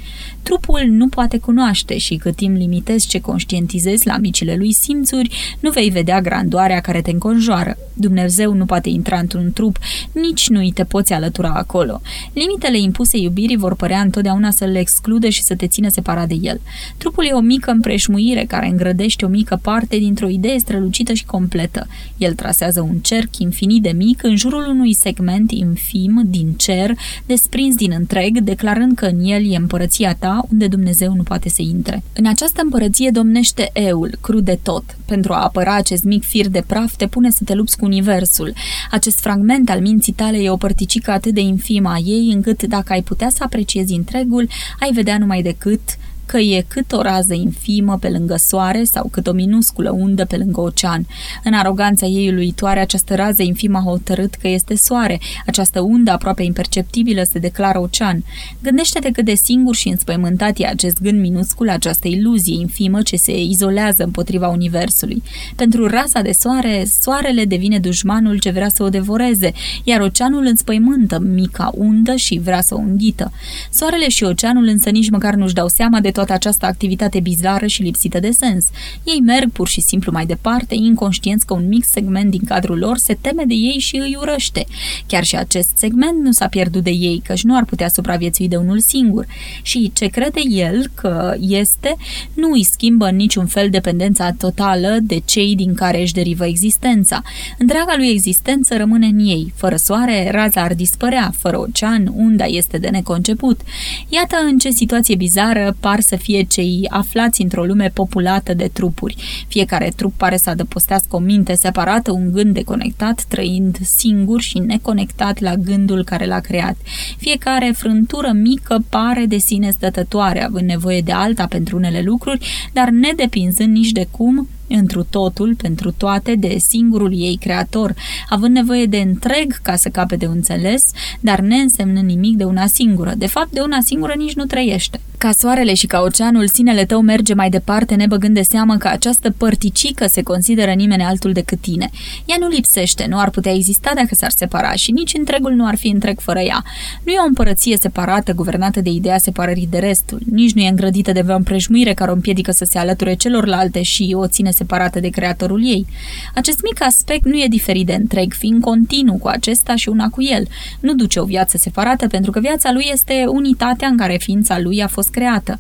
Trupul nu poate cunoaște și cât timp limitezi ce conștientizezi la micile lui simțuri, nu vei vedea grandoarea care te înconjoară. Dumnezeu nu poate intra într-un trup, nici nu îi te poți alătura acolo. Limitele impuse iubirii vor părea întotdeauna să le exclude și să te țină separat de el. Trupul e o mică împreșmuire care îngrădește o mică parte dintr-o idee strălucită și completă. El trasează un cerc infinit de mic în jurul unui segment infim din cer, desprins din întreg, declarând că în el e împărăția ta unde Dumnezeu nu poate să intre. În această împărăție domnește eul, cru de tot. Pentru a apăra acest mic fir de praf, te pune să te lupți cu universul. Acest fragment al minții tale e o părticică atât de infimă a ei, încât dacă ai putea să apreciezi întregul, ai vedea numai decât că e cât o rază infimă pe lângă soare sau cât o minusculă undă pe lângă ocean. În aroganța ei uluitoare, această rază infimă a hotărât că este soare, această undă aproape imperceptibilă se declară ocean. Gândește-te cât de singur și înspăimântat e acest gând minuscul, această iluzie infimă ce se izolează împotriva universului. Pentru raza de soare, soarele devine dușmanul ce vrea să o devoreze, iar oceanul înspăimântă mica undă și vrea să o înghită. Soarele și oceanul însă nici măcar nu-și dau seama de toată această activitate bizară și lipsită de sens. Ei merg pur și simplu mai departe, inconștienți că un mic segment din cadrul lor se teme de ei și îi urăște. Chiar și acest segment nu s-a pierdut de ei, căci nu ar putea supraviețui de unul singur. Și ce crede el că este, nu îi schimbă în niciun fel dependența totală de cei din care își derivă existența. Întreaga lui existență rămâne în ei. Fără soare, raza ar dispărea, fără ocean, unda este de neconceput. Iată în ce situație bizară par să fie cei aflați într-o lume populată de trupuri. Fiecare trup pare să adăpostească o minte separată, un gând deconectat, trăind singur și neconectat la gândul care l-a creat. Fiecare frântură mică pare de sine stătătoare, având nevoie de alta pentru unele lucruri, dar nedepinzând nici de cum întru totul, pentru toate, de singurul ei creator, având nevoie de întreg ca să capete un înțeles, dar neînsemnând nimic de una singură. De fapt, de una singură nici nu trăiește. Ca soarele și ca oceanul, sinele tău merge mai departe, nebăgând de seamă că această părticică se consideră nimeni altul decât tine. Ea nu lipsește, nu ar putea exista dacă s-ar separa și nici întregul nu ar fi întreg fără ea. Nu e o împărăție separată, guvernată de ideea separării de restul, nici nu e îngrădită de vreo împrejmuire care o împiedică să se alăture celorlalte și o ține separată de creatorul ei. Acest mic aspect nu e diferit de întreg, fiind continuu cu acesta și una cu el. Nu duce o viață separată pentru că viața lui este unitatea în care ființa lui a fost creată.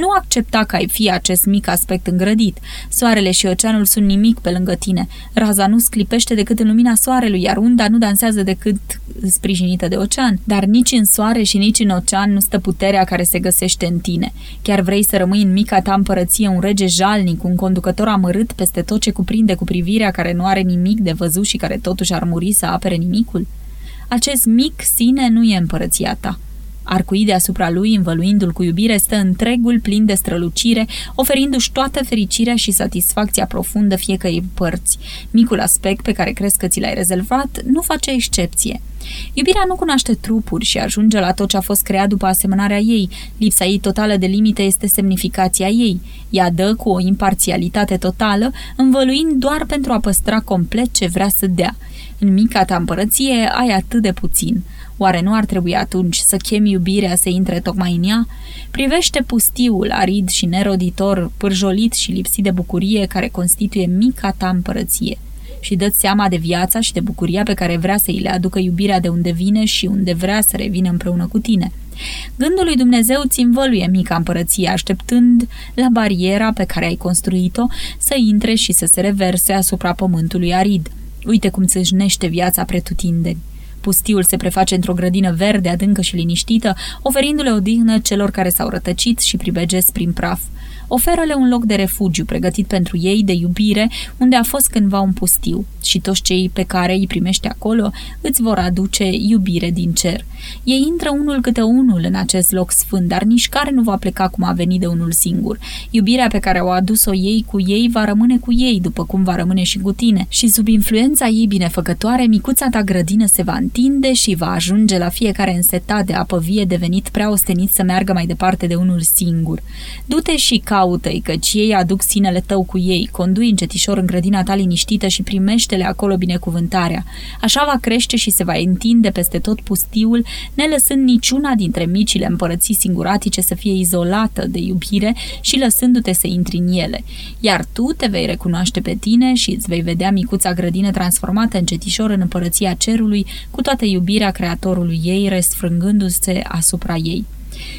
Nu accepta că ai fi acest mic aspect îngrădit. Soarele și oceanul sunt nimic pe lângă tine. Raza nu sclipește decât în lumina soarelui, iar unda nu dansează decât sprijinită de ocean. Dar nici în soare și nici în ocean nu stă puterea care se găsește în tine. Chiar vrei să rămâi în mica ta împărăție un rege jalnic, un conducător amărât peste tot ce cuprinde cu privirea care nu are nimic de văzut și care totuși ar muri să apere nimicul? Acest mic sine nu e împărăția ta. Arcui deasupra lui, învăluindu-l cu iubire, stă întregul plin de strălucire, oferindu-și toată fericirea și satisfacția profundă fiecărei părți. Micul aspect pe care crezi că ți l-ai rezervat nu face excepție. Iubirea nu cunoaște trupuri și ajunge la tot ce a fost creat după asemănarea ei. Lipsa ei totală de limite este semnificația ei. Ea dă cu o imparțialitate totală, învăluind doar pentru a păstra complet ce vrea să dea. În mica ta împărăție ai atât de puțin – Oare nu ar trebui atunci să chemi iubirea să intre tocmai în ea? Privește pustiul, arid și neroditor, pârjolit și lipsit de bucurie care constituie mica ta împărăție și dă seama de viața și de bucuria pe care vrea să îi le aducă iubirea de unde vine și unde vrea să revină împreună cu tine – Gândul lui Dumnezeu ți învăluie mica împărăție, așteptând la bariera pe care ai construit-o să intre și să se reverse asupra pământului arid. Uite cum țâșnește viața pretutindeni. Pustiul se preface într-o grădină verde, adâncă și liniștită, oferindu-le odihnă celor care s-au rătăcit și pribegesc prin praf. Oferă-le un loc de refugiu pregătit pentru ei de iubire, unde a fost cândva un pustiu și toți cei pe care îi primește acolo îți vor aduce iubire din cer. Ei intră unul câte unul în acest loc sfânt, dar nici care nu va pleca cum a venit de unul singur. Iubirea pe care au adus-o ei cu ei va rămâne cu ei, după cum va rămâne și cu tine. Și sub influența ei binefăcătoare, micuța ta grădină se va întinde și va ajunge la fiecare însetat de apă vie devenit prea ostenit să meargă mai departe de unul singur. Du-te și caută-i, căci ei aduc sinele tău cu ei, condui încetișor în grădina ta liniștită și primește-le acolo binecuvântarea. Așa va crește și se va întinde peste tot pustiul, nelăsând niciuna dintre micile împărății singuratice să fie izolată de iubire și lăsându-te să intri în ele. Iar tu te vei recunoaște pe tine și îți vei vedea micuța grădină transformată încetișor în împărăția cerului, cu toată iubirea creatorului ei răsfrângându-se asupra ei.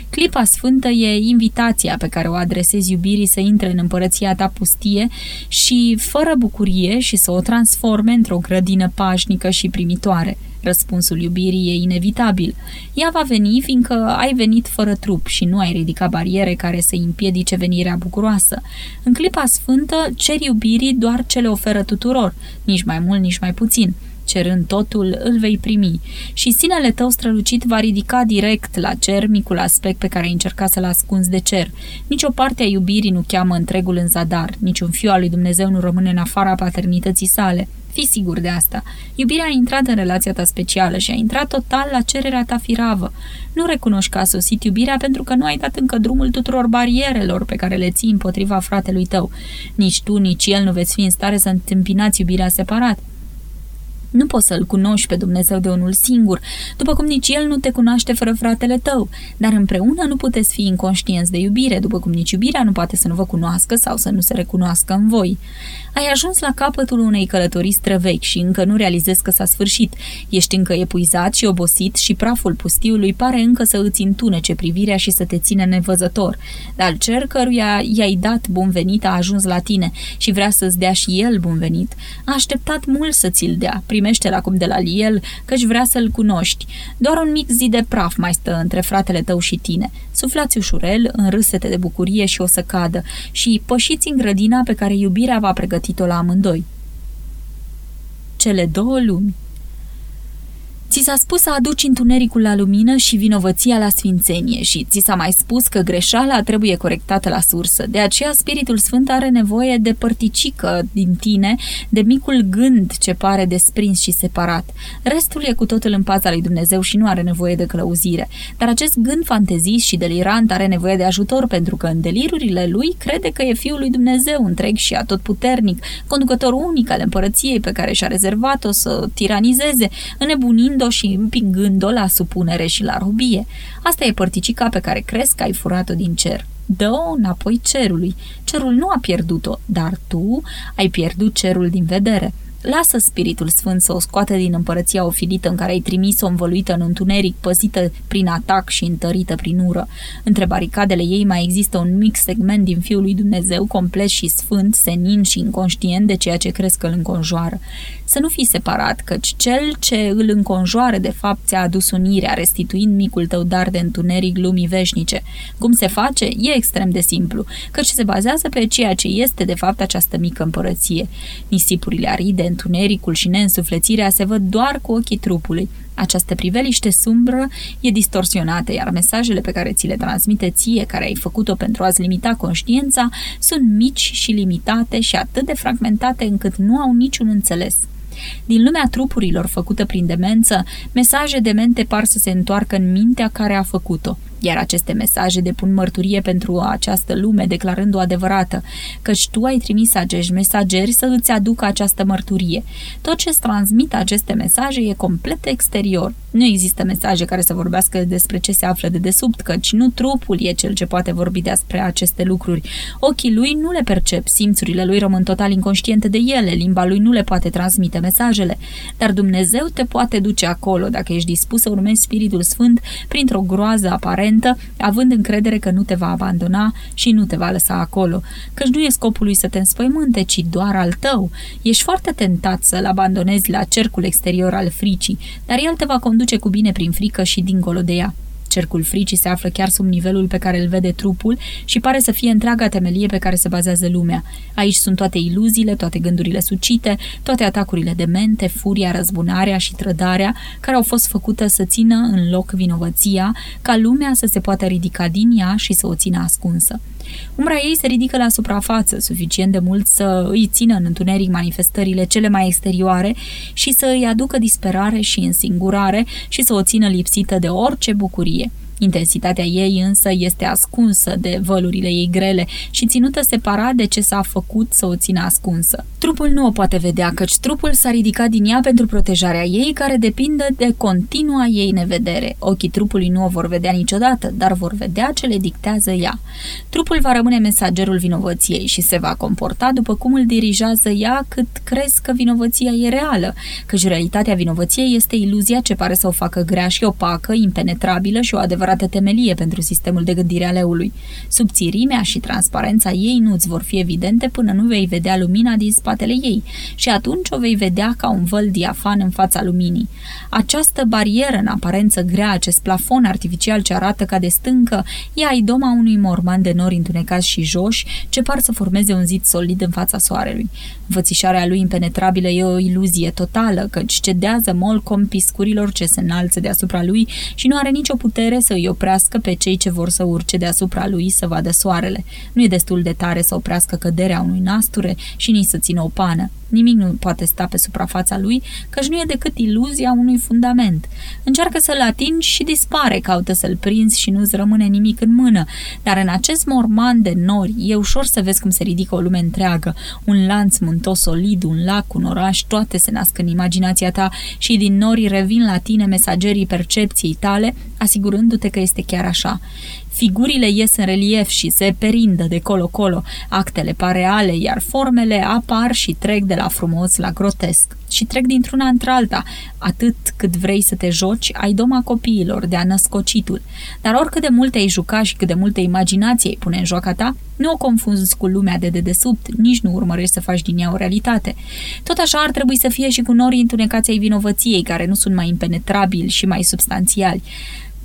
Clipa sfântă e invitația pe care o adresezi iubirii să intre în împărăția ta pustie și fără bucurie și să o transforme într-o grădină pașnică și primitoare. Răspunsul iubirii e inevitabil. Ea va veni fiindcă ai venit fără trup și nu ai ridicat bariere care să împiedice venirea bucuroasă. În clipa sfântă, ceri iubirii doar ce le oferă tuturor, nici mai mult, nici mai puțin – cerând totul, îl vei primi și sinele tău strălucit va ridica direct la cer micul aspect pe care ai încercat să-l ascunzi de cer. Nici o parte a iubirii nu cheamă întregul în zadar, niciun fiu al lui Dumnezeu nu rămâne în afara paternității sale. Fii sigur de asta. Iubirea a intrat în relația ta specială și a intrat total la cererea ta firavă. Nu recunoști că a sosit iubirea pentru că nu ai dat încă drumul tuturor barierelor pe care le ții împotriva fratelui tău. Nici tu, nici el nu veți fi în stare să întâmpinați iubirea separat. Nu poți să-L cunoști pe Dumnezeu de unul singur, după cum nici El nu te cunoaște fără fratele tău, dar împreună nu puteți fi inconștienți de iubire, după cum nici iubirea nu poate să nu vă cunoască sau să nu se recunoască în voi. Ai ajuns la capătul unei călătorii străvechi și încă nu realizezi că s-a sfârșit. Ești încă epuizat și obosit și praful pustiului pare încă să îți întunece privirea și să te ține nevăzător. Dar cer căruia i-ai dat bun venit a ajuns la tine și vrea să-ți dea și el bun venit. A așteptat mult să ți-l dea. Primește-l acum de la el, căci vrea să-l cunoști. Doar un mic zi de praf mai stă între fratele tău și tine. Suflați ușurel, înrâsete de bucurie și o să cadă și pășiți în grădina pe care iubirea va pregăti pregătit-o la amândoi. Cele două lumi Ți s-a spus să aduci întunericul la lumină și vinovăția la sfințenie și ți s-a mai spus că greșeala trebuie corectată la sursă. De aceea Spiritul Sfânt are nevoie de părticică din tine, de micul gând ce pare desprins și separat. Restul e cu totul în paza lui Dumnezeu și nu are nevoie de călăuzire. Dar acest gând fantezist și delirant are nevoie de ajutor pentru că în delirurile lui crede că e Fiul lui Dumnezeu întreg și atotputernic, conducător unic al împărăției pe care și-a rezervat-o să tiranizeze, înnebunind împingând-o și împingând-o la supunere și la robie. Asta e părticica pe care crezi că ai furat-o din cer. Dă-o înapoi cerului. Cerul nu a pierdut-o, dar tu ai pierdut cerul din vedere. Lasă Spiritul Sfânt să o scoată din împărăția ofilită în care ai trimis-o învăluită în întuneric, păzită prin atac și întărită prin ură. Între baricadele ei mai există un mic segment din Fiul lui Dumnezeu, complet și sfânt, senin și inconștient de ceea ce crezi că îl înconjoară. Să nu fii separat, căci cel ce îl înconjoară de fapt ți-a adus unirea, restituind micul tău dar de întuneric lumii veșnice. Cum se face? E extrem de simplu, căci se bazează pe ceea ce este de fapt această mică împărăție. Nisipurile aride, întunericul și neînsuflețirea se văd doar cu ochii trupului. Această priveliște sumbră e distorsionată, iar mesajele pe care ți le transmite ție, care ai făcut-o pentru a-ți limita conștiința, sunt mici și limitate și atât de fragmentate încât nu au niciun înțeles. Din lumea trupurilor făcută prin demență, mesaje demente par să se întoarcă în mintea care a făcut-o. Iar aceste mesaje depun mărturie pentru această lume, declarând-o adevărată, căci tu ai trimis acești mesageri să îți aducă această mărturie. Tot ce transmit aceste mesaje e complet exterior. Nu există mesaje care să vorbească despre ce se află de desubt, căci nu trupul e cel ce poate vorbi despre aceste lucruri. Ochii lui nu le percep, simțurile lui rămân total inconștiente de ele, limba lui nu le poate transmite mesajele. Dar Dumnezeu te poate duce acolo dacă ești dispus să urmezi Spiritul Sfânt printr-o groază aparentă aparentă, având încredere că nu te va abandona și nu te va lăsa acolo, căci nu e scopul lui să te înspăimânte, ci doar al tău. Ești foarte tentat să-l abandonezi la cercul exterior al fricii, dar el te va conduce cu bine prin frică și dincolo de ea. Cercul fricii se află chiar sub nivelul pe care îl vede trupul și pare să fie întreaga temelie pe care se bazează lumea. Aici sunt toate iluziile, toate gândurile sucite, toate atacurile de mente, furia, răzbunarea și trădarea care au fost făcute să țină în loc vinovăția, ca lumea să se poată ridica din ea și să o țină ascunsă. Umbra ei se ridică la suprafață, suficient de mult să îi țină în întuneric manifestările cele mai exterioare și să îi aducă disperare și însingurare și să o țină lipsită de orice bucurie. Intensitatea ei însă este ascunsă de vălurile ei grele și ținută separat de ce s-a făcut să o țină ascunsă. Trupul nu o poate vedea, căci trupul s-a ridicat din ea pentru protejarea ei, care depinde de continua ei nevedere. Ochii trupului nu o vor vedea niciodată, dar vor vedea ce le dictează ea. Trupul va rămâne mesagerul vinovăției și se va comporta după cum îl dirigează ea cât crezi că vinovăția e reală, căci realitatea vinovăției este iluzia ce pare să o facă grea și opacă, impenetrabilă și o adevărată adevărată temelie pentru sistemul de gândire al eului. Subțirimea și transparența ei nu îți vor fi evidente până nu vei vedea lumina din spatele ei și atunci o vei vedea ca un văl diafan în fața luminii. Această barieră în aparență grea, acest plafon artificial ce arată ca de stâncă, e idoma unui morman de nori întunecați și joși ce par să formeze un zid solid în fața soarelui. Înfățișarea lui impenetrabilă e o iluzie totală, căci cedează molcom piscurilor ce se înalță deasupra lui și nu are nicio putere să îi oprească pe cei ce vor să urce deasupra lui să vadă soarele. Nu e destul de tare să oprească căderea unui nasture și nici să țină o pană. Nimic nu poate sta pe suprafața lui, căci nu e decât iluzia unui fundament. Încearcă să-l atingi și dispare, caută să-l prinzi și nu-ți rămâne nimic în mână. Dar în acest morman de nori e ușor să vezi cum se ridică o lume întreagă. Un lanț muntos solid, un lac, un oraș, toate se nasc în imaginația ta și din nori revin la tine mesagerii percepției tale, asigurându-te că este chiar așa. Figurile ies în relief și se perindă de colo-colo, actele par reale, iar formele apar și trec de la frumos la grotesc. Și trec dintr-una într-alta, atât cât vrei să te joci, ai doma copiilor de a născocitul. Dar oricât de multe ai juca și cât de multe imaginație ai pune în joaca ta, nu o confunzi cu lumea de dedesubt, nici nu urmărești să faci din ea o realitate. Tot așa ar trebui să fie și cu norii întunecați ai vinovăției, care nu sunt mai impenetrabili și mai substanțiali.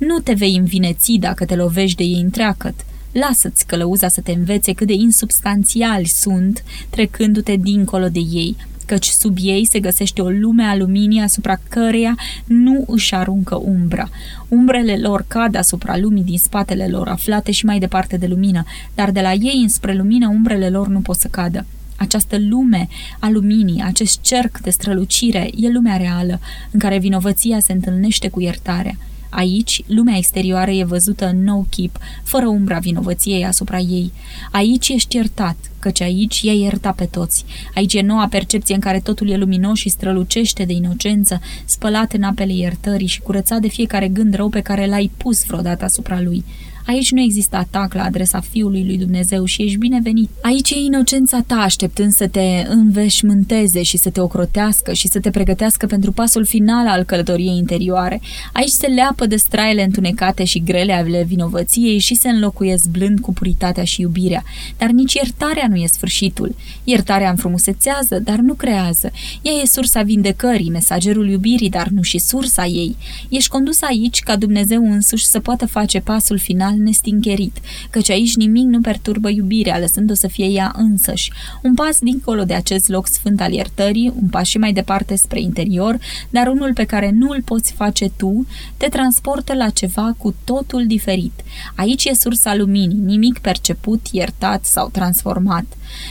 Nu te vei învineți dacă te lovești de ei întreacăt. Lasă-ți călăuza să te învețe cât de insubstanțiali sunt, trecându-te dincolo de ei, căci sub ei se găsește o lume a luminii asupra căreia nu își aruncă umbra. Umbrele lor cad asupra lumii din spatele lor, aflate și mai departe de lumină, dar de la ei înspre lumină umbrele lor nu pot să cadă. Această lume a luminii, acest cerc de strălucire, e lumea reală, în care vinovăția se întâlnește cu iertarea. Aici, lumea exterioară e văzută în nou chip, fără umbra vinovăției asupra ei. Aici ești iertat, căci aici i-ai iertat pe toți. Aici e noua percepție în care totul e luminos și strălucește de inocență, spălat în apele iertării și curățat de fiecare gând rău pe care l-ai pus vreodată asupra lui. Aici nu există atac la adresa Fiului lui Dumnezeu și ești binevenit. Aici e inocența ta așteptând să te înveșmânteze și să te ocrotească și să te pregătească pentru pasul final al călătoriei interioare. Aici se leapă de straile întunecate și grele ale vinovăției și se înlocuiesc blând cu puritatea și iubirea. Dar nici iertarea nu e sfârșitul. Iertarea înfrumusețează, dar nu creează. Ea e sursa vindecării, mesagerul iubirii, dar nu și sursa ei. Ești condus aici ca Dumnezeu însuși să poată face pasul final final nestincherit, căci aici nimic nu perturbă iubirea, lăsându-o să fie ea însăși. Un pas dincolo de acest loc sfânt al iertării, un pas și mai departe spre interior, dar unul pe care nu îl poți face tu, te transportă la ceva cu totul diferit. Aici e sursa luminii, nimic perceput, iertat sau transformat,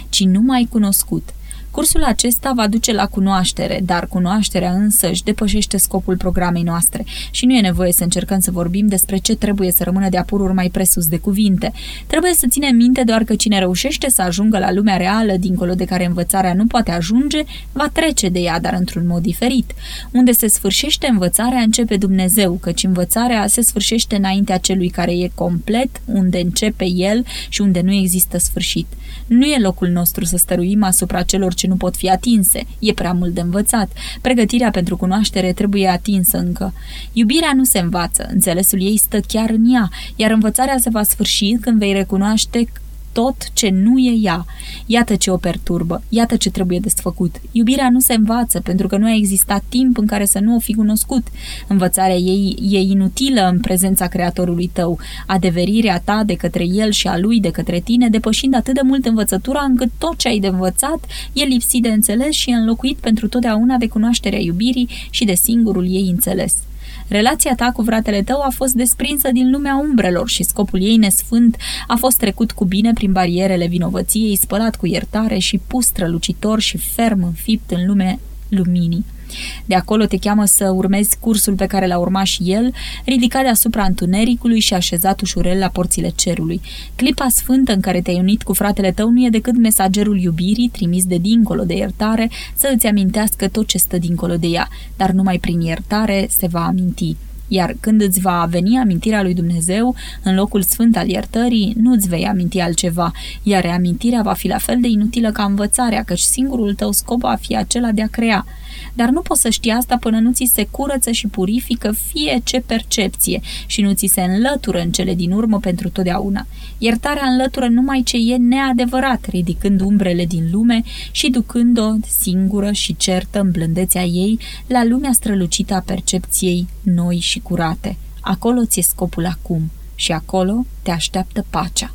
ci numai cunoscut – Cursul acesta va duce la cunoaștere, dar cunoașterea însă își depășește scopul programei noastre și nu e nevoie să încercăm să vorbim despre ce trebuie să rămână de-a pururi mai presus de cuvinte. Trebuie să ținem minte doar că cine reușește să ajungă la lumea reală, dincolo de care învățarea nu poate ajunge, va trece de ea, dar într-un mod diferit. Unde se sfârșește învățarea, începe Dumnezeu, căci învățarea se sfârșește înaintea celui care e complet, unde începe el și unde nu există sfârșit. Nu e locul nostru să stăruim asupra celor ce nu pot fi atinse. E prea mult de învățat. Pregătirea pentru cunoaștere trebuie atinsă încă. Iubirea nu se învață, înțelesul ei stă chiar în ea, iar învățarea se va sfârși când vei recunoaște tot ce nu e ea. Iată ce o perturbă, iată ce trebuie desfăcut. Iubirea nu se învață pentru că nu a existat timp în care să nu o fi cunoscut. Învățarea ei e inutilă în prezența creatorului tău, adeverirea ta de către el și a lui de către tine, depășind atât de mult învățătura încât tot ce ai de învățat e lipsit de înțeles și e înlocuit pentru totdeauna de cunoașterea iubirii și de singurul ei înțeles. Relația ta cu fratele tău a fost desprinsă din lumea umbrelor și scopul ei nesfânt a fost trecut cu bine prin barierele vinovăției, spălat cu iertare și pus strălucitor și ferm înfipt în lume luminii. De acolo te cheamă să urmezi cursul pe care l-a urmat și el, ridicat deasupra întunericului și așezat ușurel la porțile cerului. Clipa sfântă în care te-ai unit cu fratele tău nu e decât mesagerul iubirii trimis de dincolo de iertare să îți amintească tot ce stă dincolo de ea, dar numai prin iertare se va aminti iar când îți va veni amintirea lui Dumnezeu în locul sfânt al iertării, nu îți vei aminti altceva, iar reamintirea va fi la fel de inutilă ca învățarea, căci singurul tău scop va fi acela de a crea dar nu poți să știi asta până nu ți se curăță și purifică fie ce percepție și nu ți se înlătură în cele din urmă pentru totdeauna. Iertarea înlătură numai ce e neadevărat, ridicând umbrele din lume și ducând-o singură și certă în blândețea ei la lumea strălucită a percepției noi și curate. Acolo ți-e scopul acum și acolo te așteaptă pacea.